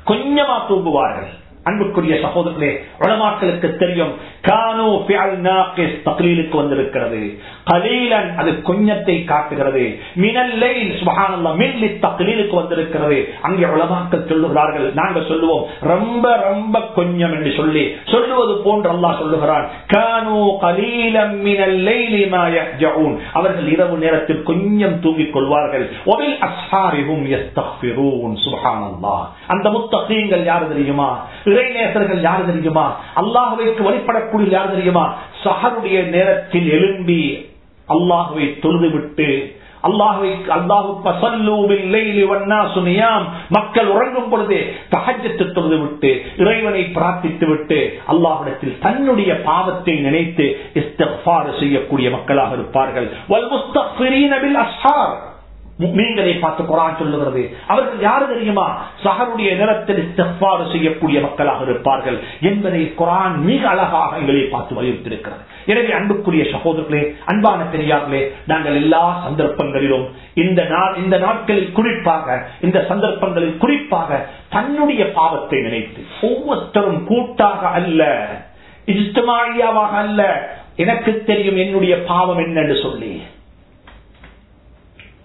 கொஞ்சமா தூங்குவார்கள். அன்புக்குரிய சகோதரர்களே உளமாக்களுக்கு தெரியும் கானோ தக்லீலுக்கு வந்திருக்கிறது. கலீலன் அது கொஞ்சத்தை காட்டுகிறது. மினல்லை சுபஹானல்லா மில்லி தக்லீலுக்கு வந்திருக்கிறது. அங்கே உலமாக்கள் சொல்லுகிறார்கள். நாங்கள் சொல்லுவோம் ரொம்ப ரொம்ப கொஞ்சம் என்று சொல்லி. சொல்லுவது போன்று அல்லாஹ் சொல்லுகிறான் கானோ கலீலம் மினல்லை அவர்கள் இரவு நேரத்தில் கொஞ்சம் தூங்கிக் கொள்வார்கள். ஒபில் அஸ்ஹாரிஹும் யஸ்தக்ஃபிரூன் சுப்ஹானல்லாஹ். அந்த முத்தகீங்கள் யார் தெரியுமா? இறைநேசர்கள் யார் தெரியுமா? அல்லாஹுவைக்கு வழிபடக்கூடிய யார் தெரியுமா? சஹருடைய நேரத்தில் எழும்பி அல்லாஹுவை தொழுது விட்டு அல்லாஹுவை அல்லாஹு மக்கள் உறங்கும் பொழுது தகஜத்து தொழுது விட்டு இறைவனை பிரார்த்தித்து விட்டு அல்லாஹிடத்தில் தன்னுடைய பாவத்தை நினைத்து இஸ்தஃபாறு செய்யக்கூடிய மக்களாக இருப்பார்கள். மீன்களை பார்த்து குரான் சொல்லுகிறது. அவர்கள் யாரு தெரியுமா? சகருடைய நிலத்தில் இஸ்தஃபாறு செய்யக்கூடிய மக்களாக இருப்பார்கள் என்பதை குரான் மிக அழகாக எங்களை பார்த்து வலியுறுத்திருக்கிறது எனவே அன்புக்குரிய சகோதரர்களே அன்பான பெரியார்களே நாங்கள் எல்லா சந்தர்ப்பங்களிலும் இந்த நாள் இந்த நாட்களில் குறிப்பாக இந்த சந்தர்ப்பங்களில் குறிப்பாக தன்னுடைய பாவத்தை நினைத்து ஒவ்வொருத்தரும் கூட்டாக அல்ல இஷ்டமாழியாவாக அல்ல எனக்கு தெரியும் என்னுடைய பாவம் என்னன்னு சொல்லி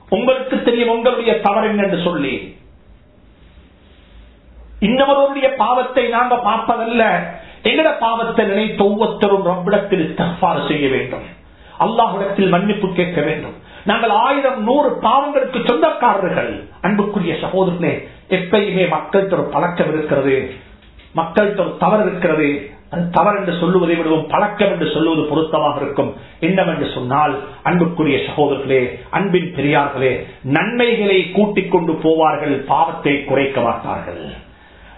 உங்களுக்கு தெரியும் உங்களுடைய தவறு என்று சொல்லி. இன்னவருடைய பாவத்தை நாங்க பார்ப்பதல்ல. எங்கட பாவத்தை நினைத்து ஒவ்வொருத்தரும் ரப்பிடத்தில் தஃபாறு செய்ய வேண்டும். அல்லாஹிடத்தில் மன்னிப்பு கேட்க வேண்டும். நாங்கள் ஆயிரம் நூறு பாவங்களுக்கு சொந்தக்காரர்கள். அன்புக்குரிய சகோதரனே எப்பயுமே மக்கள்கிட்ட ஒரு பழக்கம் இருக்கிறது. மக்கள்கிட்ட ஒரு தவறு இருக்கிறது. அது தவறு என்று சொல்லுவதை விடவும் பழக்கம் என்று சொல்லுவது பொருத்தமாக இருக்கும். என்னவென்று சொன்னால் அன்புக்குரிய சகோதரர்களே அன்பின் பெரியார்களே நன்மைகளை கூட்டிக் கொண்டு போவார்கள் பாவத்தை குறைக்க மாட்டார்கள்.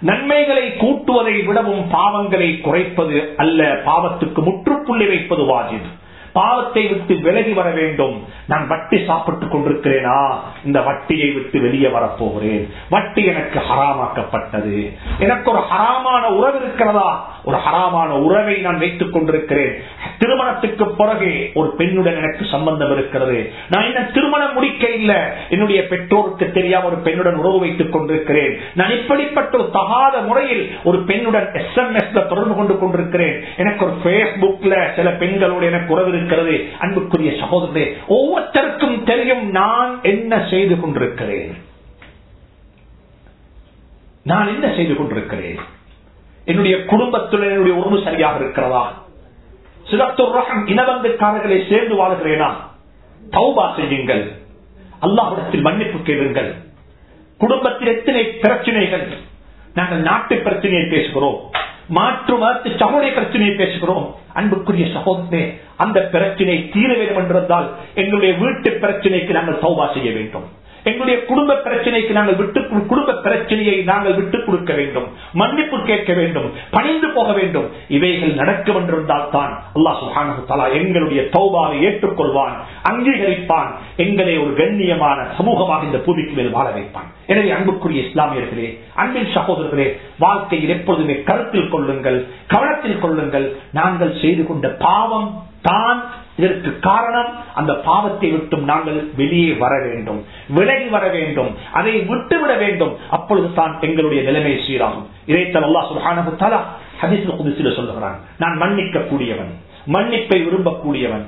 நன்மைகளை கூட்டுவதை விடவும் பாவங்களை குறைப்பது அல்ல பாவத்துக்கு முற்றுப்புள்ளி வைப்பது வாஜிப். பாவத்தை விட்டு விலகி வர வேண்டும். நான் வட்டி சாப்பிட்டுக் கொண்டிருக்கிறேனா? இந்த வட்டியை விட்டு வெளியே வரப்போகிறேன். வட்டி எனக்கு ஹராமாக்கப்பட்டது. எனக்கு ஒரு ஹராமான உறவு இருக்கிறதா? ஒரு ஹராமான உறவை நான் வைத்துக் கொண்டிருக்கிறேன். திருமணத்துக்கு பிறகு ஒரு பெண்ணுடன் எனக்கு சம்பந்தம் இருக்கிறது. நான் என்ன திருமணம் முடிக்க இல்லை. என்னுடைய பெற்றோருக்கு தெரியாம ஒரு பெண்ணுடன் உறவு வைத்துக் கொண்டிருக்கிறேன். நான் இப்படிப்பட்ட ஒரு தகாத முறையில் ஒரு பெண்ணுடன் எஸ் எம் எஸ் தொடர்பு கொண்டு கொண்டிருக்கிறேன். எனக்கு ஒரு பேஸ்புக்ல சில பெண்களோடு எனக்கு உறவு இருக்கிறது அன்புக்குரிய சகோதரே ஒவ்வொருத்தருக்கும் தெரியும் நான் என்ன செய்து கொண்டிருக்கிறேன். நான் என்ன செய்து கொண்டிருக்கிறேன்? என்னுடைய குடும்பத்துடன் என்னுடைய உறவு சரியாக இருக்கிறதா? சிலத்துர் ரகம் இனவந்துக்காரர்களை சேர்ந்து வாழ்கிறேனா? தௌபா செய்யுங்கள். அல்லாஹிடத்தில் மன்னிப்பு கேளுங்கள். குடும்பத்தில் எத்தனை பிரச்சனைகள்? நாங்கள் நாட்டு பிரச்சனையை பேசுகிறோம். மாற்று மாற்று சமூக பிரச்சனையை பேசுகிறோம். அன்புக்குரிய சகோதரே அந்த பிரச்சனை தீர வேண்டும் என்றால் எங்களுடைய வீட்டு பிரச்சனைக்கு நாங்கள் சௌபா செய்ய வேண்டும். எங்களுடைய குடும்ப பிரச்சனைக்கு நாங்கள் விட்டு குடும்ப பிரச்சனையை நாங்கள் விட்டுக் கொடுக்க வேண்டும். மன்னிப்பு கேட்க வேண்டும். பணிந்து போக வேண்டும். இவைகள் நடக்கும் என்றிருந்தால் தான் அல்லா சுஹானு தலா எங்களுடைய தௌபாவை ஏற்றுக்கொள்வான் அங்கீகரிப்பான் எங்களை ஒரு கண்ணியமான சமூகமாக இந்த பூமிக்கு மேல் வாழ வைப்பான். எனவே அன்புக்குரிய இஸ்லாமியர்களே அன்பின் சகோதரர்களே வாழ்க்கையில் எப்பொழுதுமே கருத்தில் கொள்ளுங்கள் கவனத்தில் கொள்ளுங்கள். நாங்கள் செய்து கொண்ட பாவம் தான் இதற்கு காரணம் அந்த பாவத்தை விட்டும் நாங்கள் வெளியே வர வேண்டும். விலகி வர வேண்டும். அதை விட்டுவிட வேண்டும். அப்பொழுதுதான் எங்களுடைய நிலைமை சீராகும். இதைத்தான் அல்லா சுல்ஹானு ஹதீஸ் குதிசில சொல்லுகிறான். நான் மன்னிக்க கூடியவன் மன்னிப்பை விரும்பக்கூடியவன்.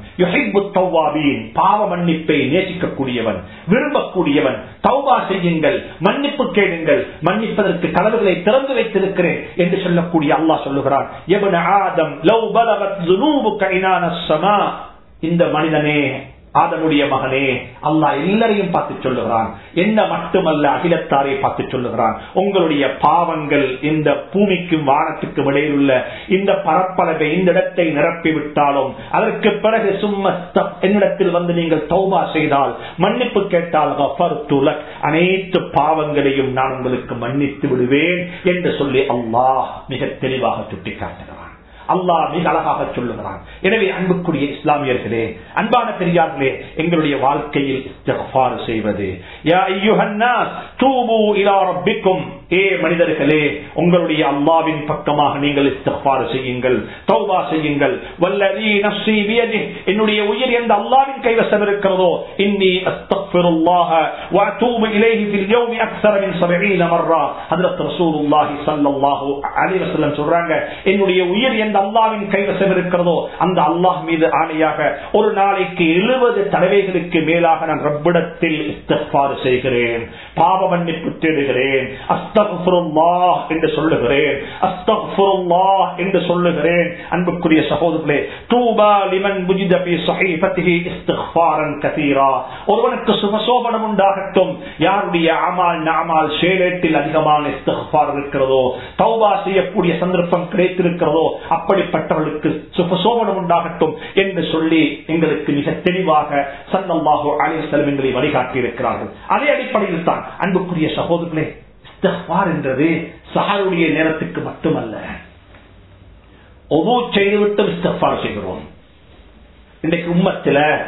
பாவ மன்னிப்பை நேசிக்கக்கூடியவன். விரும்பக்கூடியவன். தௌபா செய்யுங்கள். மன்னிப்பு கேளுங்கள். மன்னிப்பதற்கு கதவுகளை திறந்து வைத்திருக்கிறேன் என்று சொல்லக்கூடிய அல்லாஹ் சொல்லுகிறான். இந்த மனிதனே ஆதனுடைய மகனே அல்லா எல்லாரையும் பார்த்து சொல்லுகிறான். என்ன மட்டுமல்ல அகிலத்தாரை பார்த்து சொல்லுகிறான். உங்களுடைய பாவங்கள் இந்த பூமிக்கும் வானத்துக்கும் இடையில் உள்ள இந்த பரப்பளவை இந்த இடத்தை நிரப்பி விட்டாலும் அதற்கு பிறகு சும்மா என்னிடத்தில் வந்து நீங்கள் தௌபா செய்தால் மன்னிப்பு கேட்டால் அனைத்து பாவங்களையும் நான் உங்களுக்கு மன்னித்து விடுவேன் என்று சொல்லி அல்லாஹ் மிக தெளிவாக சுட்டிக்காட்டுகிறான். அல்லாஹ் மிக அழகாக சொல்லுகிறான். எனவே அன்புக்குரிய இஸ்லாமியர்களே அன்பான பெரியார்களே எங்களுடைய வாழ்க்கையில் செய்வது. ஏ மனிதர்களே உங்களுடைய அல்லாவின் பக்கமாக நீங்கள் இஸ்திஃபார் செய்யுங்கள் தௌபா செய்யுங்கள். வல்லதி நஃப்ஸி வியதி என்னுடைய உயிர் எந்த அல்லாவின் கைவசம் இருக்கிறதோ இன்னி அஸ்தக்ஃபிருல்லாஹ வ அத்தூபு இலைஹி ஃபில் யௌமி அக்ஸர மின் 70 மர்ரா. ஹஜ்ரத் ரசூலுல்லாஹி ஸல்லல்லாஹு அலைஹி வஸல்லம் சொல்றாங்க என்னுடைய உயிர் எந்த அல்லாவின் கைவசம் இருக்கிறதோ அந்த அல்லாஹ் மீது ஆணையாக ஒரு நாளைக்கு எழுபது தடவைகளுக்கு மேலாக நான் ரப்பிடத்தில் இஸ்திஃபார் செய்கிறேன் பாவ மன்னிப்பு தேடுகிறேன் அஸ்தகுல்லாஹ் என்று சொல்லுகிறேன் அஸ்தகுல்லாஹ் என்று சொல்லுகிறேன். அன்புக்குரிய சகோதரர்களே தூபா லிமன் புஜிதபி பி ஸஹீஃபத்திஹி இஸ்திக்ஃபாரன் கதீரா ஒருவனுக்கு சுகசோபனம் உண்டாகட்டும். யாருடைய அமால் நாமால் சேலேட்டில் அதிகமான இஸ்திக்ஃபார் இருக்கிறதோ தௌபா செய்யக்கூடிய சந்தர்ப்பம் கிடைத்திருக்கிறதோ அப்படிப்பட்டவர்களுக்கு சுபசோபனம் உண்டாகட்டும் என்று சொல்லி எங்களுக்கு மிக தெளிவாக சன்னம்மாகோ அலிவசலம் எங்களை வழிகாட்டி இருக்கிறார்கள் அதே அடிப்படையில் தான் அன்புக்குரிய சகோதரர்களே என்றது சஹருடைய நேரத்துக்கு மட்டுமல்ல. ஒவ்வொரு செய்துவிட்டு இஸ்தஃபார் செய்கிறோம். இன்றைக்கு உம்மத்தில்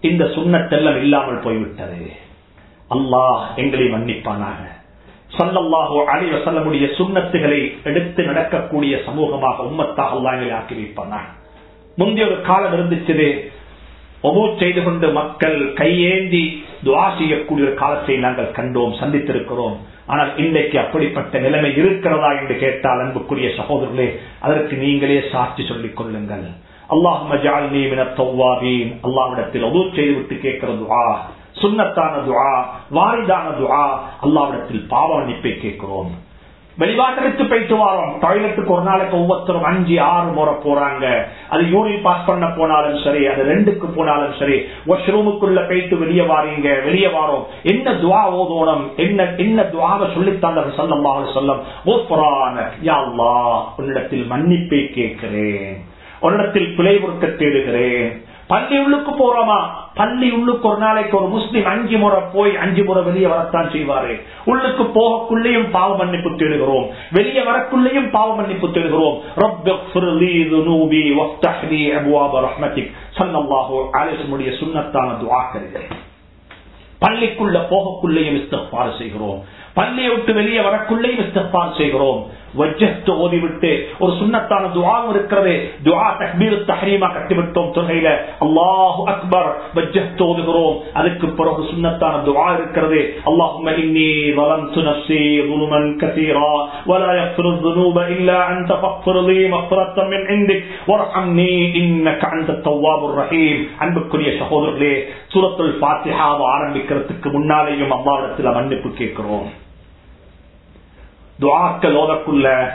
இந்த சுண்ணத்தெல்லாம் இல்லாமல் போய்விட்டது. அல்லாஹ் எங்களை மன்னிப்பானாக. சல்லல்லாஹோ அலி சொல்லக்கூடிய சுண்ணத்துகளை எடுத்து நடக்கக்கூடிய சமூகமாக உம்மத்தாக அல்லா எங்களை ஆக்கி வைப்பானாக முந்தைய ஒரு காலம் இருந்துச்சு ஒவ்வொரு செய்து கொண்டு மக்கள் கையேந்தி துவா செய்யக்கூடிய ஒரு காலத்தை நாங்கள் கண்டோம் சந்தித்திருக்கிறோம். ஆனால் இன்றைக்கு அப்படிப்பட்ட நிலைமை இருக்கிறதா என்று கேட்டால் அன்புக்குரிய சகோதரர்களே அதற்கு நீங்களே சாட்சி சொல்லிக் கொள்ளுங்கள். அல்லாஹ் அல்லாவிடத்தில் ஒது செய்துவிட்டு கேட்கிறது வா சுண்ணத்தான துவா வாரிதான துவா அல்லாவிடத்தில் பாவ மன்னிப்பை கேட்கிறோம். வெளிவாட்டிற்கு போயிட்டு வரோம். டாய்லெட்டுக்கு ஒரு நாளைக்கு ஒவ்வொருத்தரும் அஞ்சு ஆறு முறை போறாங்க. அது யூரின் பாஸ் பண்ண போனாலும் சரி அது ரெண்டுக்கு போனாலும் சரி வாஷ்ரூமுக்குள்ள போயிட்டு வெளியே வாரீங்க வெளியே வாரோம். என்ன துவா ஓதோனம் என்ன என்ன துவாவை சொல்லித்தாங்க சொல்லமாக சொல்லம் ஓப்பரான யாழ்லா உன்னிடத்தில் மன்னிப்பை கேட்கிறேன். உன்னிடத்தில் பிழை பொறுக்க தேடுகிறேன். பள்ளி உள்ளுக்கு போறோமா? பள்ளி உள்ளுக்கு ஒரு நாளைக்கு ஒரு முஸ்லிம் அஞ்சு முறை போய் அஞ்சு முறை வெளியே வரத்தான் செய்வாரு. உள்ளுக்கு போகக்குள்ளேயும் பாவ மன்னிப்பு தேடுகிறோம். வெளியே வரக்குள்ளேயும் பாவ மன்னிப்பு தேடுகிறோம். பள்ளிக்குள்ள போகக்குள்ளேயும் இஸ்தப்பாறு செய்கிறோம். பள்ளியை விட்டு வெளியே வரக்குள்ளேயும் செய்கிறோம். செய்கிறோம் வஜ்ஜத்து ஓதிவிட்டு ஒரு சுண்ணத்தான துவாவும் இருக்கிறது துவா தக்பீர் தஹரீமா கட்டிவிட்டோம் தொகையில அல்லாஹு அக்பர் வஜ்ஜத்து ஓதுகிறோம் அதுக்கு பிறகு சுண்ணத்தான துவா இருக்கிறது அல்லாஹும்ம இன்னி ظلمت نفسي ظلما كثيرا ولا يغفر الذنوب الا انت فاغفر لي مغفرة من عندك وارحمني انك انت التواب الرحيم அன்புக்குரிய சகோதரர்களே சூரத்துல் ஃபாத்திஹாவை ஆரம்பிக்கிறதுக்கு முன்னாலேயும் அல்லாவிடத்தில் மன்னிப்பு கேட்கிறோம் துவாக்கள் ஓதக்குள்ள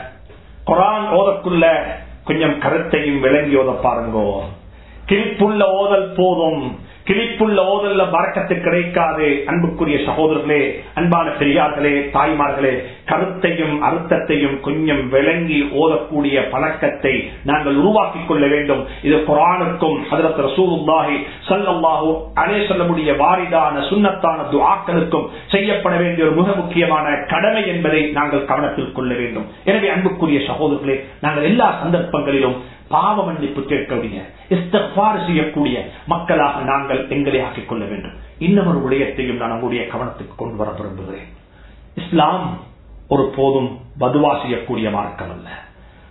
குரான் ஓதக்குள்ள கொஞ்சம் கருத்தையும் விளங்கி ஓத பாருங்கோ. கிளிப்புள்ள ஓதல் போதும். கிளிப்புள்ள ஓதல்ல பறக்கத்து கிடைக்காது. அன்புக்குரிய சகோதரர்களே அன்பான பெரியார்களே தாய்மார்களே கருத்தையும் அர்த்தத்தையும் கொஞ்சம் விளங்கி ஓதக்கூடிய பழக்கத்தை நாங்கள் உருவாக்கி கொள்ள வேண்டும். இது குரானுக்கும் ஹதரத் ரசூலுல்லாஹி சல்லல்லாஹு அலே சொல்லக்கூடிய வாரிதான சுண்ணத்தான துவாக்களுக்கும் செய்யப்பட வேண்டிய ஒரு மிக முக்கியமான கடமை என்பதை நாங்கள் கவனத்தில் கொள்ள வேண்டும். எனவே அன்புக்குரிய சகோதரர்களே நாங்கள் எல்லா சந்தர்ப்பங்களிலும் பாவ மன்னிப்பு கேட்கக்கூடிய செய்யக்கூடிய மக்களாக நாங்கள் எங்களை ஆக்கிக் கொள்ள வேண்டும். இன்னொரு விடயத்தையும் நான் உங்களுடைய கவனத்துக்கு கொண்டு வர விரும்புகிறேன். இஸ்லாம் ஒரு போதும் பதுவா செய்யக்கூடிய மார்க்கம் அல்ல.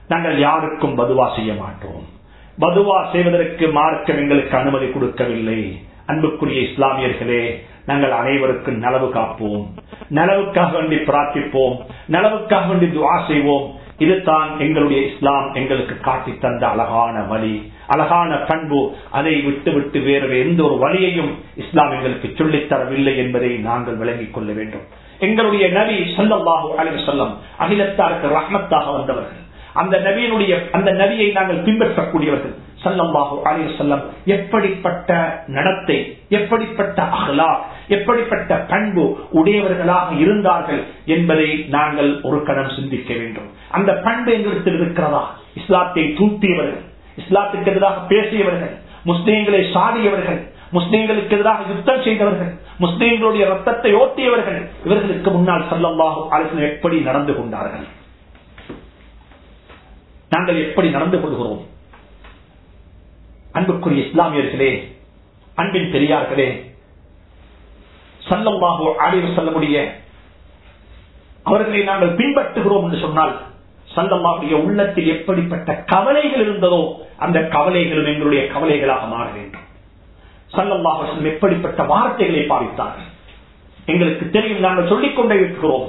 நாங்கள் யாருக்கும் பதுவா செய்ய மாட்டோம். பதுவா செய்வதற்கு மார்க்கம் எங்களுக்கு அனுமதி கொடுக்கவில்லை. அன்புக்குரிய இஸ்லாமியர்களே நாங்கள் அனைவருக்கும் நலவு காப்போம். நலவுக்காக வேண்டி பிரார்த்திப்போம். நலவுக்காக வேண்டி துவா செய்வோம். இதுதான் எங்களுடைய இஸ்லாம் எங்களுக்கு காட்டி தந்த அழகான வழி அழகான பண்பு. அதை விட்டு விட்டு வேறு எந்த ஒரு வழியையும் இஸ்லாம் எங்களுக்கு சொல்லித்தரவில்லை என்பதை நாங்கள் விளங்கிக் கொள்ள வேண்டும். எங்களுடைய நபி சொல்லல்லாஹு அலைஹி சொல்லம் அகிலத்தாருக்கு ரஹ்மத்தாக வந்தவர்கள். அந்த நபியினுடைய அந்த நபியை நாங்கள் பின்பற்றக்கூடியவர்கள். சல்லம்பாஹு அலைஹி வஸல்லம் எப்படிப்பட்ட நடத்தை எப்படிப்பட்ட அகலா எப்படிப்பட்ட பண்பு உடையவர்களாக இருந்தார்கள் என்பதை நாங்கள் ஒரு கணம் சிந்திக்க வேண்டும். அந்த பண்பு எங்களுக்கு இருக்கிறதா? இஸ்லாத்தை தூத்தியவர்கள் இஸ்லாத்துக்கு எதிராக பேசியவர்கள் முஸ்லீம்களை சாடியவர்கள் முஸ்லீம்களுக்கு எதிராக யுத்தம் செய்தவர்கள் முஸ்லீம்களுடைய ரத்தத்தை ஓட்டியவர்கள் இவர்களுக்கு முன்னால் சல்லல்லாஹு அலைஹி எப்படி நடந்து கொண்டார்கள்? நாங்கள் எப்படி நடந்து கொள்கிறோம்? அன்புக்குரிய இஸ்லாமியர்களே அன்பின் பெரியார்களே சல்லம்பாகோ ஆடிவு செல்லமுடிய அவர்களை நாங்கள் பின்பற்றுகிறோம் என்று சொன்னால் சல்லம்மாவுடைய உள்ளத்தில் எப்படிப்பட்ட கவலைகள் இருந்ததோ அந்த கவலைகளும் எங்களுடைய கவலைகளாக மாற வேண்டும். சல்லம்பாக எப்படிப்பட்ட வார்த்தைகளை பாவித்தார்கள்? எங்களுக்கு தெரியும் நாங்கள் சொல்லிக் கொண்டே இருக்கிறோம்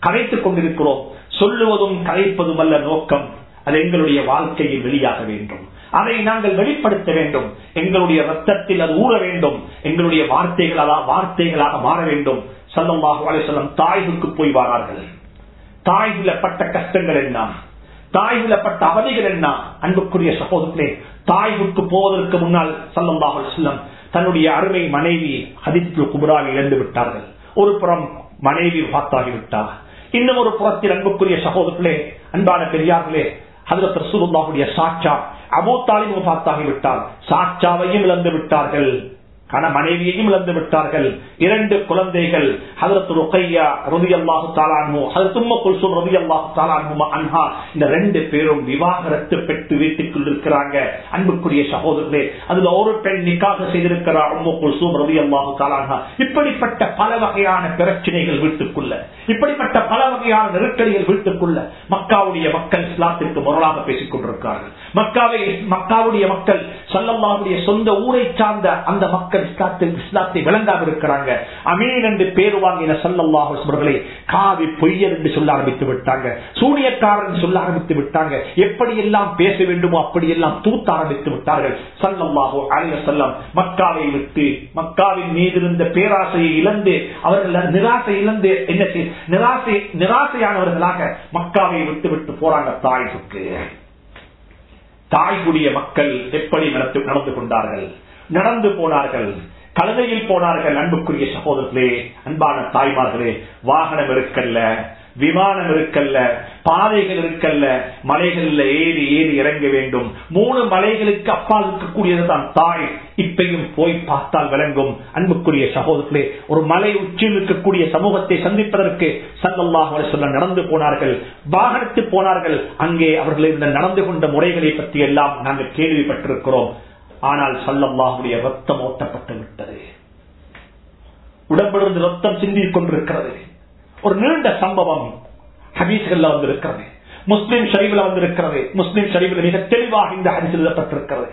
கதைத்துக் கொண்டிருக்கிறோம். சொல்லுவதும் கதைப்பதும் அல்ல நோக்கம் அது எங்களுடைய வாழ்க்கையில் வெளியாக வேண்டும். அதை நாங்கள் வெளிப்படுத்த வேண்டும். எங்களுடைய ரத்தத்தில் அது ஊற வேண்டும். எங்களுடைய வார்த்தைகளாக வார்த்தைகளாக மாற வேண்டும். சல்லமாக அலைசல்லம் தாய்வுக்கு போய் வாரார்கள். தாய்வுல கஷ்டங்கள் என்ன? தாய்வுல அவதிகள் என்ன? அன்புக்குரிய சகோதரர்களே தாய்வுக்கு போவதற்கு முன்னால் சல்லம்பாக செல்லம் தன்னுடைய அருமை மனைவி ஹதித்து குபுராவை இழந்து விட்டார்கள். ஒரு புறம் மனைவி பார்த்தாகிவிட்டார் இன்னும் ஒரு புறத்தில் அன்புக்குரிய சகோதரர்களே அன்பான பெரியார்களே ஹதரத் ரசூலுல்லாஹுடைய சாட்சா அபூ தாலிபு பார்த்தாகிவிட்டார் சாட்சாவையும் இழந்து விட்டார்கள். கண மனைவியையும் இழந்து விட்டார்கள். இரண்டு குழந்தைகள் ஹதரத் ருக்கையா ரவி அல்லாஹு தாலான்மோ ஹதரத் உம்ம குல்சும் ரவி அல்லாஹு தாலான்மோ அன்ஹா இந்த ரெண்டு பேரும் விவாகரத்து பெற்று வீட்டுக்குள் இருக்கிறாங்க அன்புக்குரிய சகோதரர்களே அதுல ஒரு பெண் நிக்காக செய்திருக்கிறார் உம்ம குல்சும் ரவி அல்லாஹு தாலான்ஹா இப்படிப்பட்ட பல வகையான பிரச்சனைகள் வீட்டுக்குள்ள. இப்படிப்பட்ட பல வகையான நெருக்கடிகள் வீட்டுக்குள்ள. மக்காவுடைய மக்கள் இஸ்லாத்திற்கு முரளாக பேசிக் கொண்டிருக்கிறார்கள் மக்காவை மக்காவுடைய மக்கள் சல்லல்லாவுடைய சொந்த ஊரை சார்ந்த அந்த மக்கள் இஸ்லாத்தில் இஸ்லாத்தை விளங்காம இருக்கிறாங்க அமீன் என்று பேர் வாங்கின சல்லல்லாஹு அவர்களை காவி பொய்யர் என்று சொல்ல ஆரம்பித்து விட்டாங்க. சூனியக்காரன் சொல்ல ஆரம்பித்து விட்டாங்க. எப்படி எல்லாம் பேச வேண்டுமோ அப்படி எல்லாம் தூத்த ஆரம்பித்து விட்டார்கள். சல்லல்லாஹு அலைய செல்லம் மக்காவை விட்டு மக்காவின் மீது இருந்த பேராசையை இழந்து அவர்கள் நிராசை இழந்து என்ன நிராசை நிராசையானவர்களாக மக்காவை விட்டு விட்டு போறாங்க தாய்வுக்கு தாய்குடிய மக்கள் எப்படி நடந்து கொண்டார்கள்? நடந்து போனார்கள். கழுதையில் போனார்கள் அன்புக்குரிய சகோதரர்களே அன்பான தாய்மார்களே வாகனம் இருக்கல்ல விமானம் இருக்கல்ல பாதைகள் இருக்கல்ல மலைகள்ல ஏறி ஏறி இறங்க வேண்டும். மூணு மலைகளுக்கு அப்பால் இருக்கக்கூடியதுதான் தாய். இப்பையும் போய் பார்த்தால் விளங்கும். அன்புக்குரிய சகோதரர்களே ஒரு மலை உச்சியில் இருக்கக்கூடிய சமூகத்தை சந்திப்பதற்கு சல்லல்லாஹ் சொல்ல நடந்து போனார்கள் வாகனத்து போனார்கள். அங்கே அவர்கள் இருந்த நடந்து கொண்ட முறைகளை பற்றி எல்லாம் நாங்கள் கேள்விப்பட்டிருக்கிறோம். ஆனால் சல்லல்லாஹுடைய ரத்தம் ஓட்டப்பட்டு விட்டது. உடம்பிலிருந்து ரத்தம் சிந்திக் கொண்டிருக்கிறது. ஒரு நீண்ட சம்பவம் ஹபீஸ்கள்ல வந்திருக்கிறது. முஸ்லிம் ஷரீஃபில் வந்திருக்கிறது. முஸ்லிம் ஷரீஃபில் மிக தெளிவாக இந்த ஹரிசில் எழுதப்பட்டிருக்கிறது.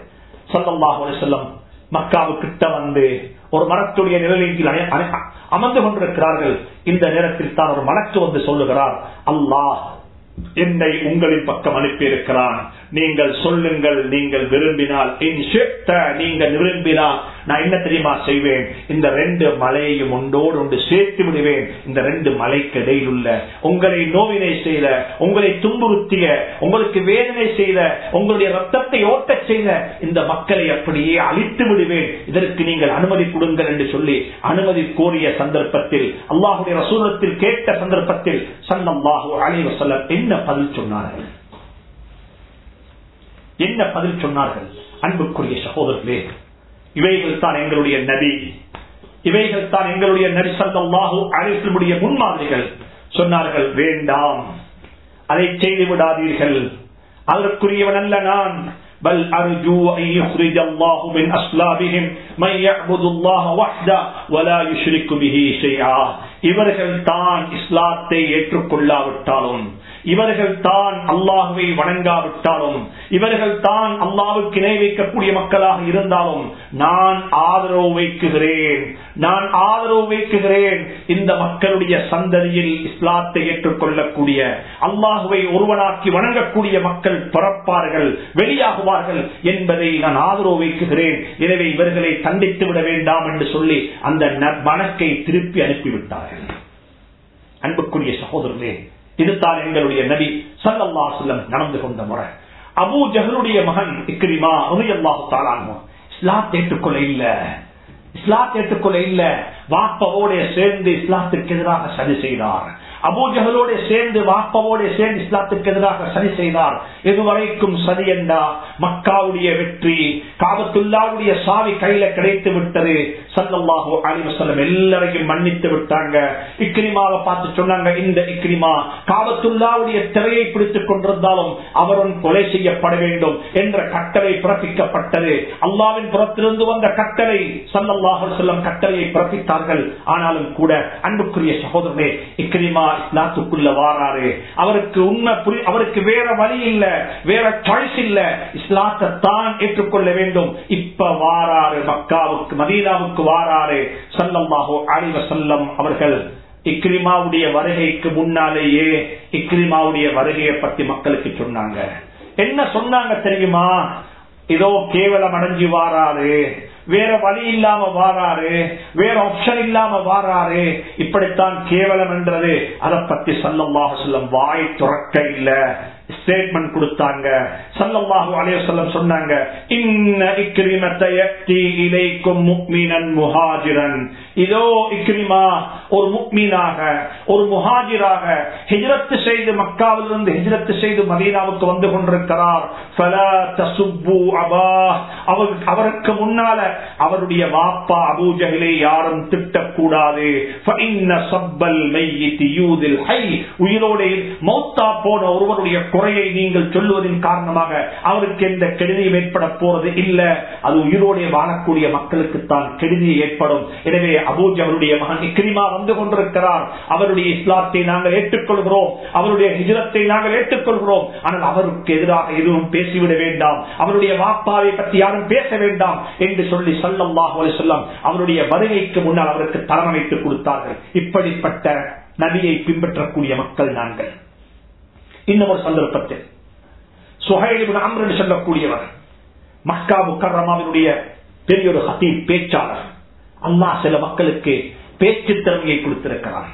சல்லல்லாஹு செல்லம் மக்காவு கிட்ட வந்து ஒரு மரத்துடைய நிழலில் அமர்ந்து கொண்டிருக்கிறார்கள். இந்த நேரத்தில் தான் ஒரு மனக்கு வந்து சொல்லுகிறார். அல்லாஹ் என்னை உங்களின் பக்கம் அனுப்பியிருக்கிறான். நீங்கள் சொல்லுங்கள் நீங்கள் விரும்பினால். நீங்கள் விரும்பினால். நான் என்ன தெரியுமா செய்வேன்? இந்த ரெண்டு மலையையும் ஒன்றோடு ஒன்று சேர்த்து விடுவேன். இந்த ரெண்டு மலைக்கு இடையில் உள்ள உங்களை நோவினை செய்த உங்களை துன்புறுத்திய உங்களுக்கு வேதனை செய்த உங்களுடைய ரத்தத்தை ஓட்டச் செய்த இந்த மக்களை அப்படியே அழித்து விடுவேன். இதற்கு நீங்கள் அனுமதி கொடுங்கள் என்று சொல்லி அனுமதி கோரிய சந்தர்ப்பத்தில் அல்லாஹுடைய ரசூலத்தில் கேட்ட சந்தர்ப்பத்தில் சன்னல்லாஹு அலைஹி வஸல்லம் என்ன பதில் சொன்னார்கள்? என்ன பதில் சொன்னார்கள் அன்புக்குரிய சகோதரர்களே இவைகள் தான் எங்களுடைய நபி இவைகள் தான் எங்களுடைய நபி சல்லாஹூ அழைப்பினுடைய முன்மாதிரிகள் சொன்னார்கள் வேண்டாம் அதை செய்து விடாதீர்கள் அதற்குரியவன் அல்ல நான் بل أرجو أن يخرج الله من أصلابهم من يعبد الله وحده ولا يشرك به شيئا இவர்கள் தான் இஸ்லாத்தை ஏற்றுக்கொள்ளாவிட்டாலும் இவர்கள் தான் அல்லாஹுவை வணங்காவிட்டாலும் இவர்கள் தான் அல்லாவுக்கு இணை வைக்கக்கூடிய மக்களாக இருந்தாலும் நான் ஆதரவு வைக்குகிறேன் நான் ஆதரவு வைக்குகிறேன். இந்த மக்களுடைய சந்ததியில் இஸ்லாத்தை ஏற்றுக்கொள்ளக்கூடிய அல்லாஹுவை ஒருவனாக்கி வணங்கக்கூடிய மக்கள் பிறப்பார்கள் வெளியாகுவார்கள் என்பதை நான் ஆதரவு வைக்குகிறேன். எனவே இவர்களை தண்டித்து விட வேண்டாம் என்று சொல்லி அந்த மனக்கை திருப்பி அனுப்பிவிட்டார்கள். அன்புக்குரிய சகோதரர்களே இதுதான் எங்களுடைய நபி சல்லல்லா சொல்லம் நடந்து கொண்ட முறை. அபு ஜஹருடைய மகன் இக்ரிமா உமையல்லாஹு தாளான்மோ இஸ்லாத் ஏற்றுக்கொள்ள இல்ல. இஸ்லாத் ஏற்றுக்கொள்ள இல்ல. வாப்பவோட சேர்ந்து இஸ்லாத்திற்கு எதிராக சதி செய்தார். அபூஜகளோட சேர்ந்து வாப்பவோட சேர்ந்து இஸ்லாத்துக்கு எதிராக சதி செய்தார். இதுவரைக்கும் சதி என்றா? மக்காவுடைய வெற்றி காபத்துல்லாவுடைய சாவி கையில கிடைத்து விட்டது. சல்லல்லாஹோ அலிவசலம் எல்லாரையும் மன்னித்து விட்டாங்க. இக்ரிமாவை பார்த்து சொன்னாங்க இந்த இக்ரிமா காபத்துல்லாவுடைய திரையை பிடித்துக் கொண்டிருந்தாலும் அவரும் கொலை செய்யப்பட வேண்டும் என்ற கட்டளை பிறப்பிக்கப்பட்டது. அல்லாவின் புறத்திலிருந்து வந்த கட்டளை சல்லல்லாஹு செல்லம் கட்டளையை பிறப்பித்தார்கள். ஆனாலும் கூட அன்புக்குரிய சகோதரனே இக்ரிமா இஸ்லாத்துக்குள்ள வாராரு. அவருக்கு உண்மை அவருக்கு வேற வழி இல்ல வேற சாய்ஸ் இல்ல. இஸ்லாத்தை தான் ஏற்றுக்கொள்ள வேண்டும். இப்ப வாராரு மக்காவுக்கு மதீனாவுக்கு வாராரு. சல்லம்மாஹோ அழிவ செல்லம் அவர்கள் இக்ரிமாவுடைய வருகைக்கு முன்னாலேயே இக்ரிமாவுடைய வருகையை பத்தி மக்களுக்கு சொன்னாங்க. என்ன சொன்னாங்க தெரியுமா? இதோ கேவலம் அடைஞ்சு வாராரு. வேற வழி இல்லாம வாராரு வேற ஆப்ஷன் இல்லாம வாராரு இப்படித்தான் கேவலம் என்றது. அதை பத்தி சல்லல்லாஹு சொல்லம் வாய் துறக்க இல்ல. ஸ்டேட்மெண்ட் கொடுத்தாங்க. சல்லல்லாஹு அலைய சொல்லம் சொன்னாங்க இன்ன இக்ரிமத்தை இலைக்கும் முக்மீனன் முஹாஜிரன். இதோ இக்ரிமா ஒரு முக்மீனாக ஒரு முஹாஜிராக ஹிஜரத்து செய்து மக்காவிலிருந்து ஹிஜரத்து செய்து மதீனாவுக்கு வந்து கொண்டிருக்கிறார். அவருக்கு முன்னால அவருடைய வாப்பா அபூஜகிலே யாரும் திட்டக்கூடாது. உயிரோடு மௌத்தா போன ஒருவருடைய குறையை நீங்கள் சொல்லுவதன் காரணமாக அவருக்கு எந்த கெடுதியும் ஏற்பட போறது இல்ல. அது உயிரோடு வாழக்கூடிய மக்களுக்கு தான் கெடுதி ஏற்படும். எனவே அபூஜ் அவருடைய மகன் இக்ரிமா வந்து கொண்டிருக்கிறார். அவருடைய இஸ்லாத்தை நாங்கள் ஏற்றுக்கொள்கிறோம். அவருடைய ஹிஜரத்தை நாங்கள் ஏற்றுக்கொள்கிறோம். ஆனால் அவருக்கு எதிராக எதுவும் பேசிவிட வேண்டாம். அவருடைய வாப்பாவை பற்றி யாரும் பேச வேண்டாம் என்று சொல்லி சொல்லல்லாஹ் சொல்லம் அவருடைய வருகைக்கு முன்னால் அவருக்கு தலைமைத்து கொடுத்தார்கள். இப்படிப்பட்ட நபியை பின்பற்றக்கூடிய மக்கள் நாங்கள். இன்னும் ஒரு சந்தர்ப்பத்தில் சுஹைலிபின் அம்ரன் என்று சொல்லக்கூடியவர் மக்கா முக்கரமாவினுடைய பெரிய ஒரு ஹத்தீப் பேச்சாளர். அல்லாஹ் சில மக்களுக்கு பேச்சு திறமையை கொடுத்திருக்கிறார்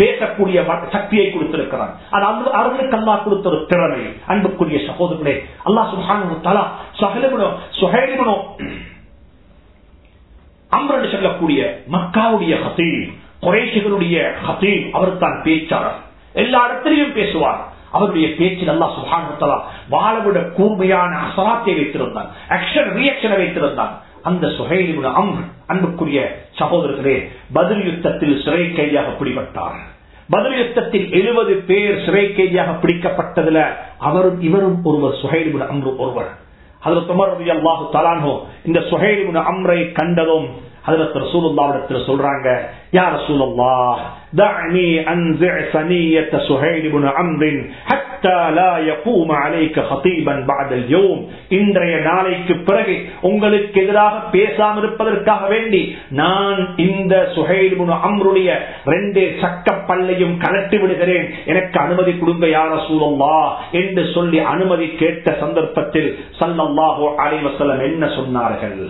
பேசக்கூடிய சக்தியை கொடுத்திருக்கிறான். அது அவர்களுக்கு அல்லா கொடுத்த ஒரு திறமை. அன்புக்குரிய சகோதரர்களே அல்லா சுஹானு தலா அம்ரன் சொல்லக்கூடிய மக்காவுடைய ஹசீம் குறைசிகளுடைய ஹசீம் அவர் தான் பேச்சாளர். எல்லா இடத்திலையும் பேசுவார். அவருடைய பேச்சில் அல்லா சுகானத்தலா வாழவிட கூர்மையான அசராத்தை வைத்திருந்தான். ஆக்ஷன் ரியாக்ஷனை வைத்திருந்தான். அந்த சுகைலிபுட அம் அன்புக்குரிய சகோதரர்களே பதில் யுத்தத்தில் சிறை கைதியாக பிடிபட்டார் பதில் யுத்தத்தில் எழுபது பேர் சிறை கைதியாக பிடிக்கப்பட்டதுல அவரும் இவரும் ஒருவர் சுகைலிபுட அம்ரு ஒருவர் அதுல துமர் அல்லாஹு தலானோ இந்த சுகைலிபுட அம்ரை கண்டதும் حضرت رسول الله இடத்துல சொல்றாங்க يا رسول الله دعني انزع ثنيه سهيل بن عمرو حتى இன்றைய நாளைக்கு பிறகு உங்களுக்கு எதிராக பேசாமல் இருப்பதற்காக வேண்டி நான் இந்த சுகைல் அம்ருடைய ரெண்டு சக்க பல்லையும் கலட்டி விடுகிறேன். எனக்கு அனுமதி கொடுங்க யார சூழல்லா என்று சொல்லி அனுமதி கேட்ட சந்தர்ப்பத்தில் சல்லல்லாஹோ அலைவசலம் என்ன சொன்னார்கள்?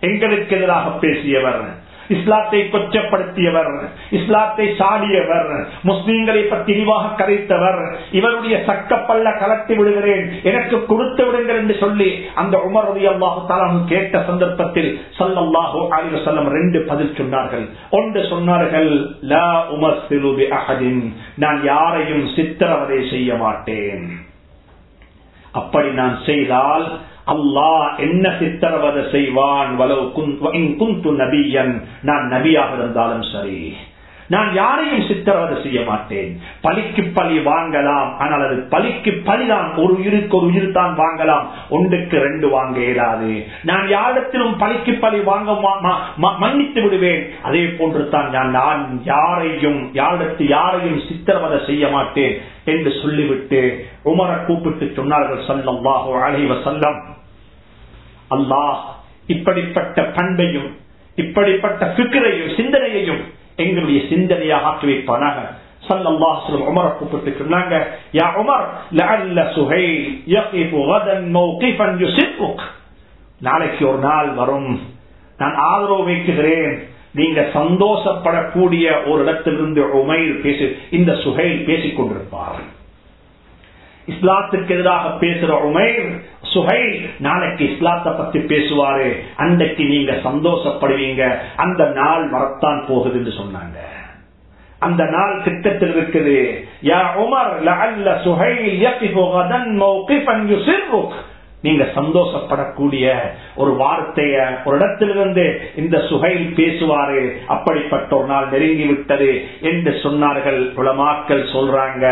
எங்களுக்கு எதிராக பேசியவர் இஸ்லாத்தை கொச்சப்படுத்தியவர் இஸ்லாத்தை சாடியவர் முஸ்லீம்களை பற்றி கரைத்தவர் இவருடைய சக்கப்பல்ல கலத்தி விடுகிறேன் எனக்கு கொடுத்து விடுங்கள் என்று சொல்லி அந்த உமர் ரவி அல்லாஹு கேட்ட சந்தர்ப்பத்தில் சல்லாஹு அலைஹி வஸல்லம் ரெண்டு பதில் சொன்னார்கள். ஒன்று சொன்னார்கள் லா உமர் சிலுபி நான் யாரையும் சித்திரவதை செய்ய மாட்டேன். அப்படி நான் செய்தால் அல்லாஹ் என்ன சித்தரவதை செய்வான்? குந்து நபியன். நான் நபியாக இருந்தாலும் சரி. நான் யாரையும் சித்திரவதை செய்ய மாட்டேன். பலிக்கு பலி வாங்கலாம். ஆனால் அது பலிக்கு பலிதான் ஒரு உயிருக்கு ஒரு உயிர் தான் வாங்கலாம். ஒன்றுக்கு ரெண்டு வாங்க இயலாது. நான் யாரிடத்திலும் பலிக்கு பலி வாங்க மன்னித்து விடுவேன். அதே போன்று தான் நான் யாரையும் யாரிடத்து யாரையும் சித்திரவதை செய்ய மாட்டேன் என்று சொல்லிவிட்டு உமரை கூப்பிட்டு சொன்னார்கள். சல்லாஹோ அலைவ செல்லம் அல்லாஹ் இப்படிப்பட்ட பண்பையும் இப்படிப்பட்ட பிக்கரையும் சிந்தனையையும் எங்களுடைய சிந்தனையாக ஆக்கி வைப்பானாக. உமரை கூப்பிட்டு சொன்னாங்க யா உமர் லஅல்ல சுஹைல் யகிஃபு கதன் மௌகிஃபன் யுசிப்புக். நாளைக்கு ஒரு நாள் வரும். நான் ஆதரவு வைக்கிறேன் நீங்க சந்தோஷப்படக்கூடிய ஒரு இடத்திலிருந்து உமைர் பேசி இந்த சுகையில் பேசிக் கொண்டிருப்பார் இஸ்லாத்துக்கு எதிராக பேசுற உமைர் சுகை நாளைக்கு இஸ்லாத்தை பத்தி பேசுவாரு. அன்றைக்கு நீங்க சந்தோஷப்படுவீங்க. அந்த நாள் வரத்தான் போகுது என்று சொன்னாங்க. அந்த நாள் திட்டத்தில் இருக்குது. யா உமர் லஅல்ல சுஹைல் யகிஃபு கதன் மௌகிஃபன் யுசிர்ருக். நீங்க சந்தோஷப்படக்கூடிய ஒரு வார்த்தைய ஒரு இடத்திலிருந்து இந்த சுகையில் பேசுவாரு அப்படிப்பட்ட ஒரு நாள் நெருங்கி விட்டது என்று சொன்னார்கள் உலமாக்கள் சொல்றாங்க.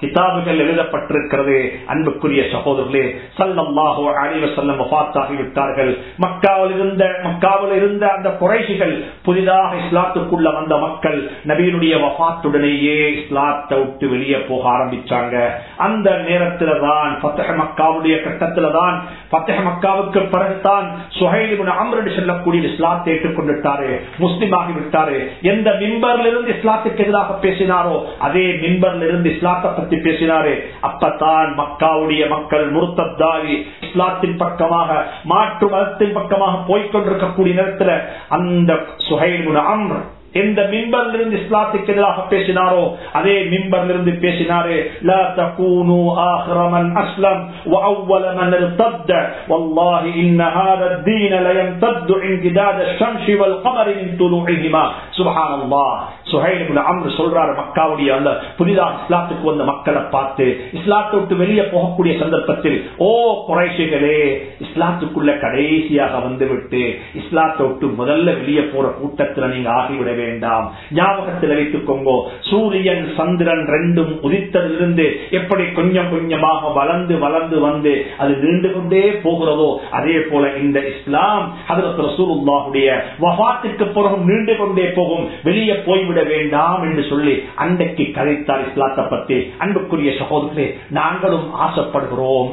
கிதாபுகள் எழுதப்பட்டிருக்கிறது. அன்புக்குரிய சகோதரர்களே சல்லம்மாகோ அழிவு செல்லம் பார்த்தாகிவிட்டார்கள் மக்காவில் இருந்த மக்காவில் இருந்த அந்த குறைசிகள் புதிதாக இஸ்லாத்துக்குள்ள வந்த மக்கள் நபீனுடைய வபாத்துடனேயே இஸ்லாத்தை விட்டு வெளியே போக ஆரம்பிச்சாங்க. அந்த நேரத்தில் தான் மக்காவுடைய கட்டத்தில் தான் பத்தக மக்காவுக்கு பிறகுதான் சுஹைலிபுன் அம்ரடு செல்லக்கூடிய இஸ்லாத்தை ஏற்றுக்கொண்டுட்டாரு முஸ்லிமாகி விட்டாரு எந்த மிம்பர்ல இருந்து இஸ்லாத்துக்கு எதிராக பேசினாரோ அதே மிம்பர்ல இருந்து இஸ்லாத்தை பத்தி பேசினாரு. அப்பத்தான் மக்காவுடைய மக்கள் முருத்தத்தாகி இஸ்லாத்தின் பக்கமாக மாற்று மதத்தின் பக்கமாக போய்கொண்டிருக்கக்கூடிய நேரத்தில் அந்த சுஹைலிபுன் அம்ர் எந்த மிம்பர்ல இருந்து இஸ்லாத்துக்கு எதிராக பேசினாரோ அதே மிம்பர்ல இருந்து பேசினாரு لا تكونوا آخر من أسلم وأول من ارتد والله إن هذا الدين ليمتد انجداد الشمس والقمر من طلوعهما سبحان الله சுஹைல் அம்ரு சொல்றாரு மக்காவுடைய அந்த புதிதாக இஸ்லாத்துக்கு வந்த மக்களை பார்த்து இஸ்லாத்தை விட்டு வெளியே போகக்கூடிய சந்தர்ப்பத்தில் ஓ குறைசிகளே இஸ்லாத்துக்குள்ள கடைசியாக வந்துவிட்டு இஸ்லாத்தை விட்டு முதல்ல வெளியே போற கூட்டத்தில் நீங்க ஆகிவிட வேண்டாம். ஞாபகத்தில் வைத்துக்கோங்க சூரியன் சந்திரன் ரெண்டும் உதித்ததிலிருந்து எப்படி கொஞ்சம் கொஞ்சமாக வளர்ந்து வளர்ந்து வந்து அது நீண்டு கொண்டே போகிறதோ அதே போல இந்த இஸ்லாம் அதற்கு ரசூலுல்லாஹுடைய வபாத்துக்கு பிறகு நீண்டு கொண்டே போகும். வெளியே போய்விட வேண்டாம் என்று சொல்லி அன்றைக்கு கதைத்தார் இஸ்லாத்தை பத்தி அன்புக்குரிய சகோதரர்களே நாங்களும் ஆசைப்படுகிறோம்.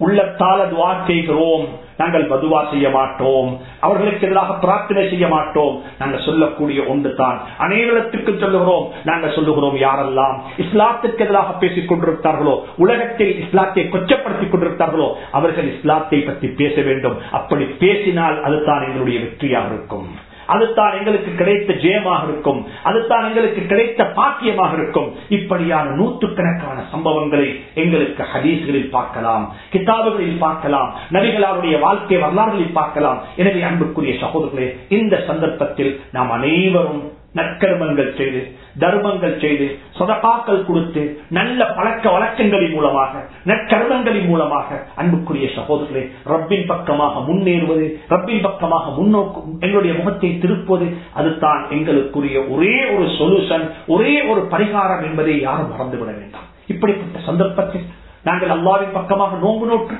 உள்ளத்தால துவா செய்கிறோம். நாங்கள் பதுவா செய்ய மாட்டோம். அவர்களுக்கு எதிராக பிரார்த்தனை செய்ய மாட்டோம். நாங்கள் சொல்லக்கூடிய ஒன்று தான் அனைவரத்துக்கு சொல்லுகிறோம். நாங்கள் சொல்லுகிறோம் யாரெல்லாம் இஸ்லாத்துக்கு எதிராக பேசிக் கொண்டிருக்கிறார்களோ உலகத்தில் இஸ்லாத்தை கொச்சப்படுத்திக் கொண்டிருக்கிறார்களோ அவர்கள் இஸ்லாத்தை பற்றி பேச வேண்டும். அப்படி பேசினால் அதுதான் எங்களுடைய வெற்றியாக இருக்கும். அதுதான் எங்களுக்கு கிடைத்த ஜெயமாக இருக்கும். அதுதான் எங்களுக்கு கிடைத்த பாக்கியமாக இருக்கும். இப்படியான நூற்றுக்கணக்கான சம்பவங்களை எங்களுக்கு ஹதீஸ்களில் பார்க்கலாம் கிதாபுகளில் பார்க்கலாம் நபிகளாருடைய வாழ்க்கை வரலாறுகளில் பார்க்கலாம். எனவே அன்புக்குரிய சகோதரர்களே இந்த சந்தர்ப்பத்தில் நாம் அனைவரும் நற்கர்மங்கள் செய்து தர்மங்கள் செய்து சொதப்பாக்கள் கொடுத்து நல்ல பழக்க வழக்கங்களின் மூலமாக நற்கர்மங்களின் மூலமாக அன்புக்குரிய சகோதரர்களே ரப்பின் பக்கமாக முன்னேறுவது ரப்பின் பக்கமாக முன்னோக்கு எங்களுடைய முகத்தை திருப்பது அதுதான் எங்களுக்குரிய ஒரே ஒரு சொல்யூஷன் ஒரே ஒரு பரிகாரம் என்பதை யாரும் மறந்துவிட வேண்டாம். இப்படிப்பட்ட சந்தர்ப்பத்தில் நாங்கள் அல்லாவின் பக்கமாக நோம்பு நோற்று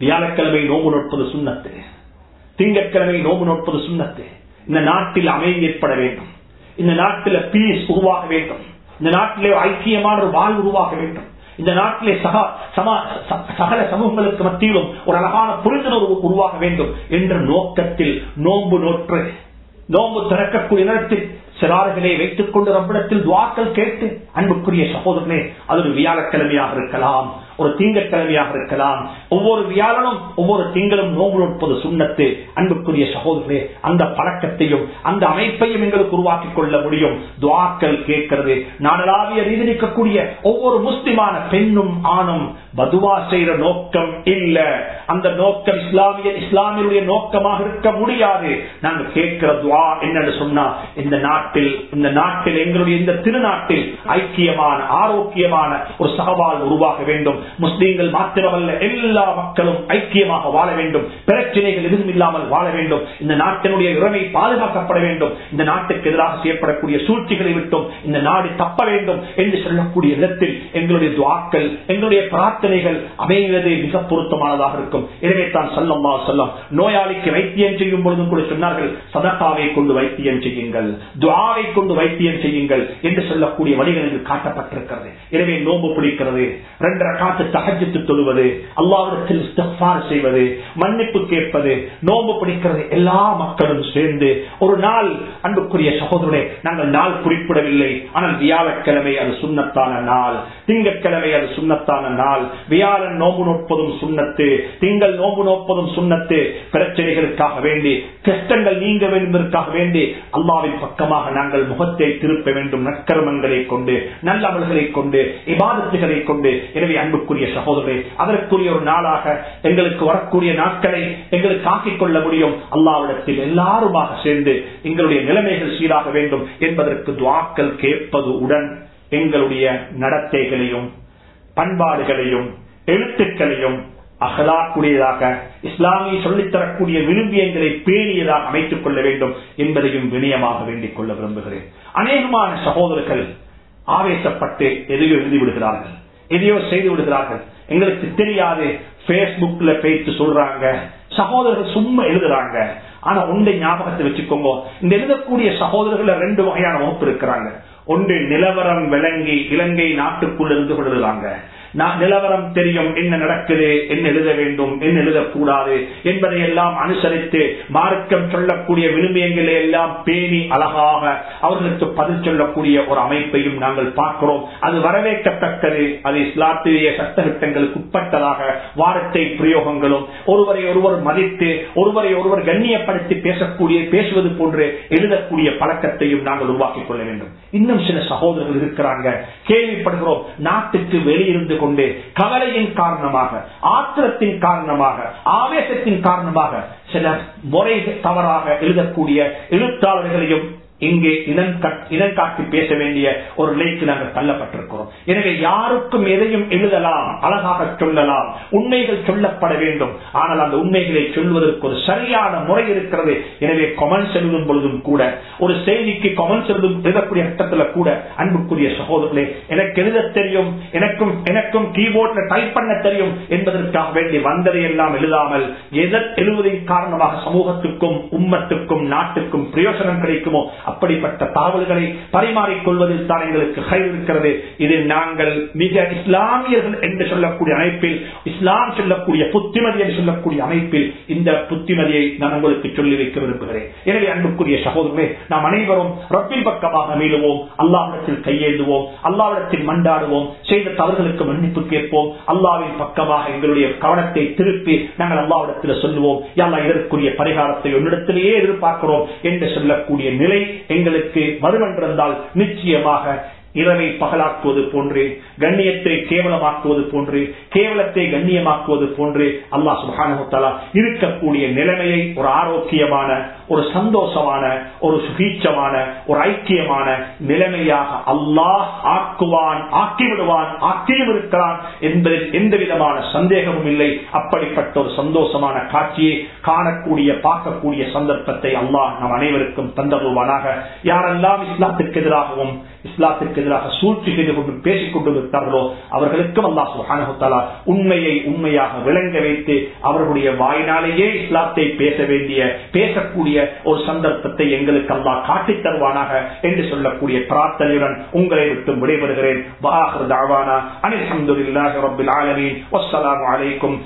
வியாழக்கிழமை நோம்பு நோட்பது சுண்ணத்து திங்கட்கிழமை நோம்பு நோட்பது சுண்ணத்து இந்த நாட்டில் அமைதி ஏற்பட வேண்டும். இந்த நாட்டில் பீஸ் உருவாக வேண்டும். இந்த நாட்டிலே ஐக்கியமான ஒரு வாழ் உருவாக வேண்டும். இந்த நாட்டிலே சக சகல சமூகங்களுக்கு மத்தியிலும் ஒரு அழகான புரிந்துணர்வு உருவாக வேண்டும் என்ற நோக்கத்தில் நோன்பு நோற்று நோன்பு திறக்கக்கூடிய நேரத்தில் சிறார்களை வைத்துக் கொண்டு ரப்பிடத்தில் துவாக்கள் கேட்டு அன்புக்குரிய சகோதரனே அது ஒரு வியாழக்கிழமையாக இருக்கலாம். ஒரு திங்கட்கிழமையாக இருக்கலாம். ஒவ்வொரு வியாழனும் ஒவ்வொரு திங்களும் நோம்பு நோட்பது சுண்ணத்து. அன்புக்குரிய சகோதரே அந்த பழக்கத்தையும் அந்த அமைப்பையும் எங்களுக்கு உருவாக்கி கொள்ள முடியும். துவாக்கள் கேட்கிறது. நாடளாவிய ரீதி இருக்கக்கூடிய ஒவ்வொரு முஸ்லிமான பெண்ணும் ஆணும் பதுவா செய்யற நோக்கம் இல்ல. அந்த நோக்கம் இஸ்லாமிய இஸ்லாமியுடைய நோக்கமாக இருக்க முடியாது. நாங்க கேட்கிற துவா என்னன்னு சொன்னா இந்த நாட்டில் இந்த நாட்டில் எங்களுடைய இந்த திருநாட்டில் ஐக்கியமான ஆரோக்கியமான ஒரு சகவால் உருவாக வேண்டும். முஸ்லீம்கள் மாத்திரமல்ல எல்லா மக்களும் ஐக்கியமாக வாழ வேண்டும். பிரச்சனைகள் எதுவும் இல்லாமல் வாழ வேண்டும். இந்த நாட்டினுடைய இறமை பாதுகாக்கப்பட வேண்டும். இந்த நாட்டுக்கு எதிராக செய்யப்படக்கூடிய சூழ்ச்சிகளை விட்டும் இந்த நாடு தப்ப வேண்டும் என்று சொல்லக்கூடிய விதத்தில் எங்களுடைய துவாக்கள் எங்களுடைய பிரார்த்தனைகள் அமைவதே மிக பொருத்தமானதாக இருக்கும். எனவே தான் சொல்லம்மா சொல்லம் நோயாளிக்கு வைத்தியம் செய்யும் பொழுதும் கூட சொன்னார்கள் சதத்தாவை கொண்டு வைத்தியம் செய்யுங்கள் துவாவை கொண்டு வைத்தியம் செய்யுங்கள் என்று சொல்லக்கூடிய வழிகள் காட்டப்பட்டிருக்கிறது. எனவே நோம்பு பிடிக்கிறது. ரெண்டரை காத்து தகஜத்து தொழுவது அல்லாவிடத்தில் செய்வது மன்னிப்பு கேட்பது நோம்பு பிடிக்கிறது எல்லா மக்களும் சேர்ந்து ஒரு நாள் அன்புக்குரிய சகோதரனே நாங்கள் நாள் குறிப்பிடவில்லை. ஆனால் வியாழக்கிழமை அது சுண்ணத்தான நாள். திங்கட்கிழமை அது சுண்ணத்தான நாள். வியாழன் நோம்பு நோப்பதும் சுண்ணத்து. திங்கள் நோம்பு நோப்பதும் சுண்ணத்து. பிரச்சனைகளுக்காக வேண்டி கஷ்டங்கள் நீங்க வேண்டுவதற்காக வேண்டி அல்லாவின் பக்கமாக நாங்கள் முகத்தை திருப்ப வேண்டும் நற்கர்மங்களை கொண்டு நல்லவர்களை கொண்டு இபாதத்துகளை கொண்டு. எனவே அன்புக்குரிய சகோதரே அதற்குரிய ஒரு நாளாக எங்களுக்கு வரக்கூடிய நாட்களை எங்களுக்கு ஆக்கிக் கொள்ள முடியும். அல்லாவிடத்தில் எல்லாருமாக சேர்ந்து எங்களுடைய நிலைமைகள் சீராக வேண்டும் என்பதற்கு துவாக்கள் கேட்பது உடன் எங்களுடைய நடத்தைகளையும் பண்பாடுகளையும் எழுத்துக்களையும் அகலாக்கூடியதாக இஸ்லாமிய சொல்லித்தரக்கூடிய விரும்பியங்களை பேணியதாக அமைத்துக் கொள்ள வேண்டும் என்பதையும் வினயமாக வேண்டிக் கொள்ள விரும்புகிறேன். அநேகமான சகோதரர்கள் ஆவேசப்பட்டு எதையோ எழுதி விடுகிறார்கள் எதையோ செய்து விடுகிறார்கள். எங்களுக்கு தெரியாது. பேஸ்புக்ல பேச்சு சொல்றாங்க. சகோதரர்கள் சும்மா எழுதுறாங்க. ஆனா ஒன்றை ஞாபகத்தை வச்சுக்கோங்க. இந்த எழுதக்கூடிய சகோதரர்கள் ரெண்டு வகையான வகுப்பு இருக்கிறாங்க. ஒன்று நிலவரம் விளங்கி இலங்கை நாட்டுக்குள் இருந்து கொள்ளுறாங்க நிலவரம் தெரியும். என்ன நடக்குது? என்ன எழுத வேண்டும்? என்ன எழுதக்கூடாது? என்பதை எல்லாம் அனுசரித்து மார்க்கம் சொல்லக்கூடிய விரும்பியங்களை எல்லாம் பேணி அழகாக அவர்களுக்கு பதில் சொல்லக்கூடிய ஒரு அமைப்பையும் நாங்கள் பார்க்கிறோம். அது வரவேற்கத்தக்கது. அது இஸ்லாத்திலேயே சட்டத்திட்டங்களுக்கு உட்பட்டதாக வார்த்தை பிரயோகங்களும் ஒருவரை ஒருவர் மதித்து ஒருவரை ஒருவர் கண்ணியப்படுத்தி பேசக்கூடிய பேசுவது போன்று எழுதக்கூடிய பழக்கத்தையும் நாங்கள் உருவாக்கிக் கொள்ள வேண்டும். இன்னும் சில சகோதரர்கள் இருக்கிறாங்க. கேள்விப்படுகிறோம். நாட்டுக்கு வெளியிருந்து கொண்டு கவலையின் காரணமாக ஆத்திரத்தின் காரணமாக ஆவேசத்தின் காரணமாக சில முறை தவறாக எழுதக்கூடிய எழுத்தாளர்களையும் இங்கே இனம் காட்டி பேச வேண்டிய ஒரு நிலைக்கு நாங்கள் தள்ளப்பட்டிருக்கிறோம். எனவே யாருக்கும் எதையும் எழுதலாம் அழகாக சொல்லலாம் உண்மைகள் சொல்லப்பட வேண்டும். ஆனால் அந்த உண்மைகளை சொல்வதற்கு ஒரு சரியான முறை இருக்கிறது. எனவே கொமெண்ட்ஸ் எழுதும் பொழுதும் கூட ஒரு செய்திக்கு கொமெண்ட்ஸ் எழுதும் எழுதக்கூடிய கட்டத்தில் கூட அன்புக்குரிய சகோதரர்களே எனக்கு எழுத தெரியும் எனக்கும் எனக்கும் கீபோர்ட்ல டைப் பண்ண தெரியும் என்பதற்காக வேண்டி வந்ததை எல்லாம் எழுதாமல் எதை எழுவதின் காரணமாக சமூகத்துக்கும் உம்மத்துக்கும் நாட்டுக்கும் பிரயோஜனம் கிடைக்குமோ அப்படிப்பட்ட தாவல்களை பரிமாறிக்கொள்வதில் தான் எங்களுக்கு கை இருக்கிறது. இது நாங்கள் மிக இஸ்லாமியர்கள் என்று சொல்லக்கூடிய அமைப்பில் இஸ்லாம் சொல்லக்கூடிய புத்திமதி என்று சொல்லக்கூடிய அமைப்பில் இந்த புத்திமதியை நான் உங்களுக்கு சொல்லி வைக்க விரும்புகிறேன். எனவே அன்புக்குரிய சகோதரர்களே நாம் அனைவரும் ரப்பின் பக்கமாக மீளுவோம். அல்லாவிடத்தில் கையேந்துவோம். அல்லாவிடத்தில் மண்டாடுவோம் செய்த தவறுகளுக்கு மன்னிப்பு கேட்போம். அல்லாவின் பக்கமாக எங்களுடைய கவனத்தை திருப்பி நாங்கள் அல்லாவிடத்தில் சொல்லுவோம். யாரா இதற்குரிய பரிகாரத்தை உன்னிடத்திலேயே எதிர்பார்க்கிறோம் என்று சொல்லக்கூடிய நிலை எங்களுக்கு மறுமன்றால் நிச்சயமாக இரவை பகலாக்குவது போன்று கண்ணியத்தை கேவலமாக்குவது போன்று கேவலத்தை கண்ணியமாக்குவது போன்று அல்லாஹ் சுபானுத்தாலா இருக்கக்கூடிய நிலைமையை ஒரு ஆரோக்கியமான ஒரு சந்தோஷமான ஒரு சுகீச்சமான ஒரு ஐக்கியமான நிலைமையாக அல்லாஹ் ஆக்குவான் ஆக்கிவிடுவான் ஆக்கியும் இருக்கிறான் என்பதில் எந்த விதமான சந்தேகமும் இல்லை. அப்படிப்பட்ட ஒரு சந்தோஷமான காட்சியை காணக்கூடிய பார்க்கக்கூடிய சந்தர்ப்பத்தை அல்லாஹ் நம் அனைவருக்கும் தந்தருவானாக யாரெல்லாம் இஸ்லாத்திற்கு எதிராகவும் இஸ்லாத்திற்கு எதிராக சூழ்ச்சி செய்து கொண்டு பேசிக் கொண்டு அவர்களுக்கும் உண்மையை உண்மையாக விளங்க வைத்து அவர்களுடைய வாயினாலேயே இஸ்லாத்தை பேச வேண்டிய பேசக்கூடிய ஒரு சந்தர்ப்பத்தை எங்களுக்கு அல்லா காட்டித் தருவானாக என்று சொல்லக்கூடிய பிரார்த்தனையுடன் உங்களை விட்டு விடைபெறுகிறேன். அனில் அஹமதுல்லாஹி ரபில் ஆலமீன். வஸ்ஸலாமு அலைக்கும்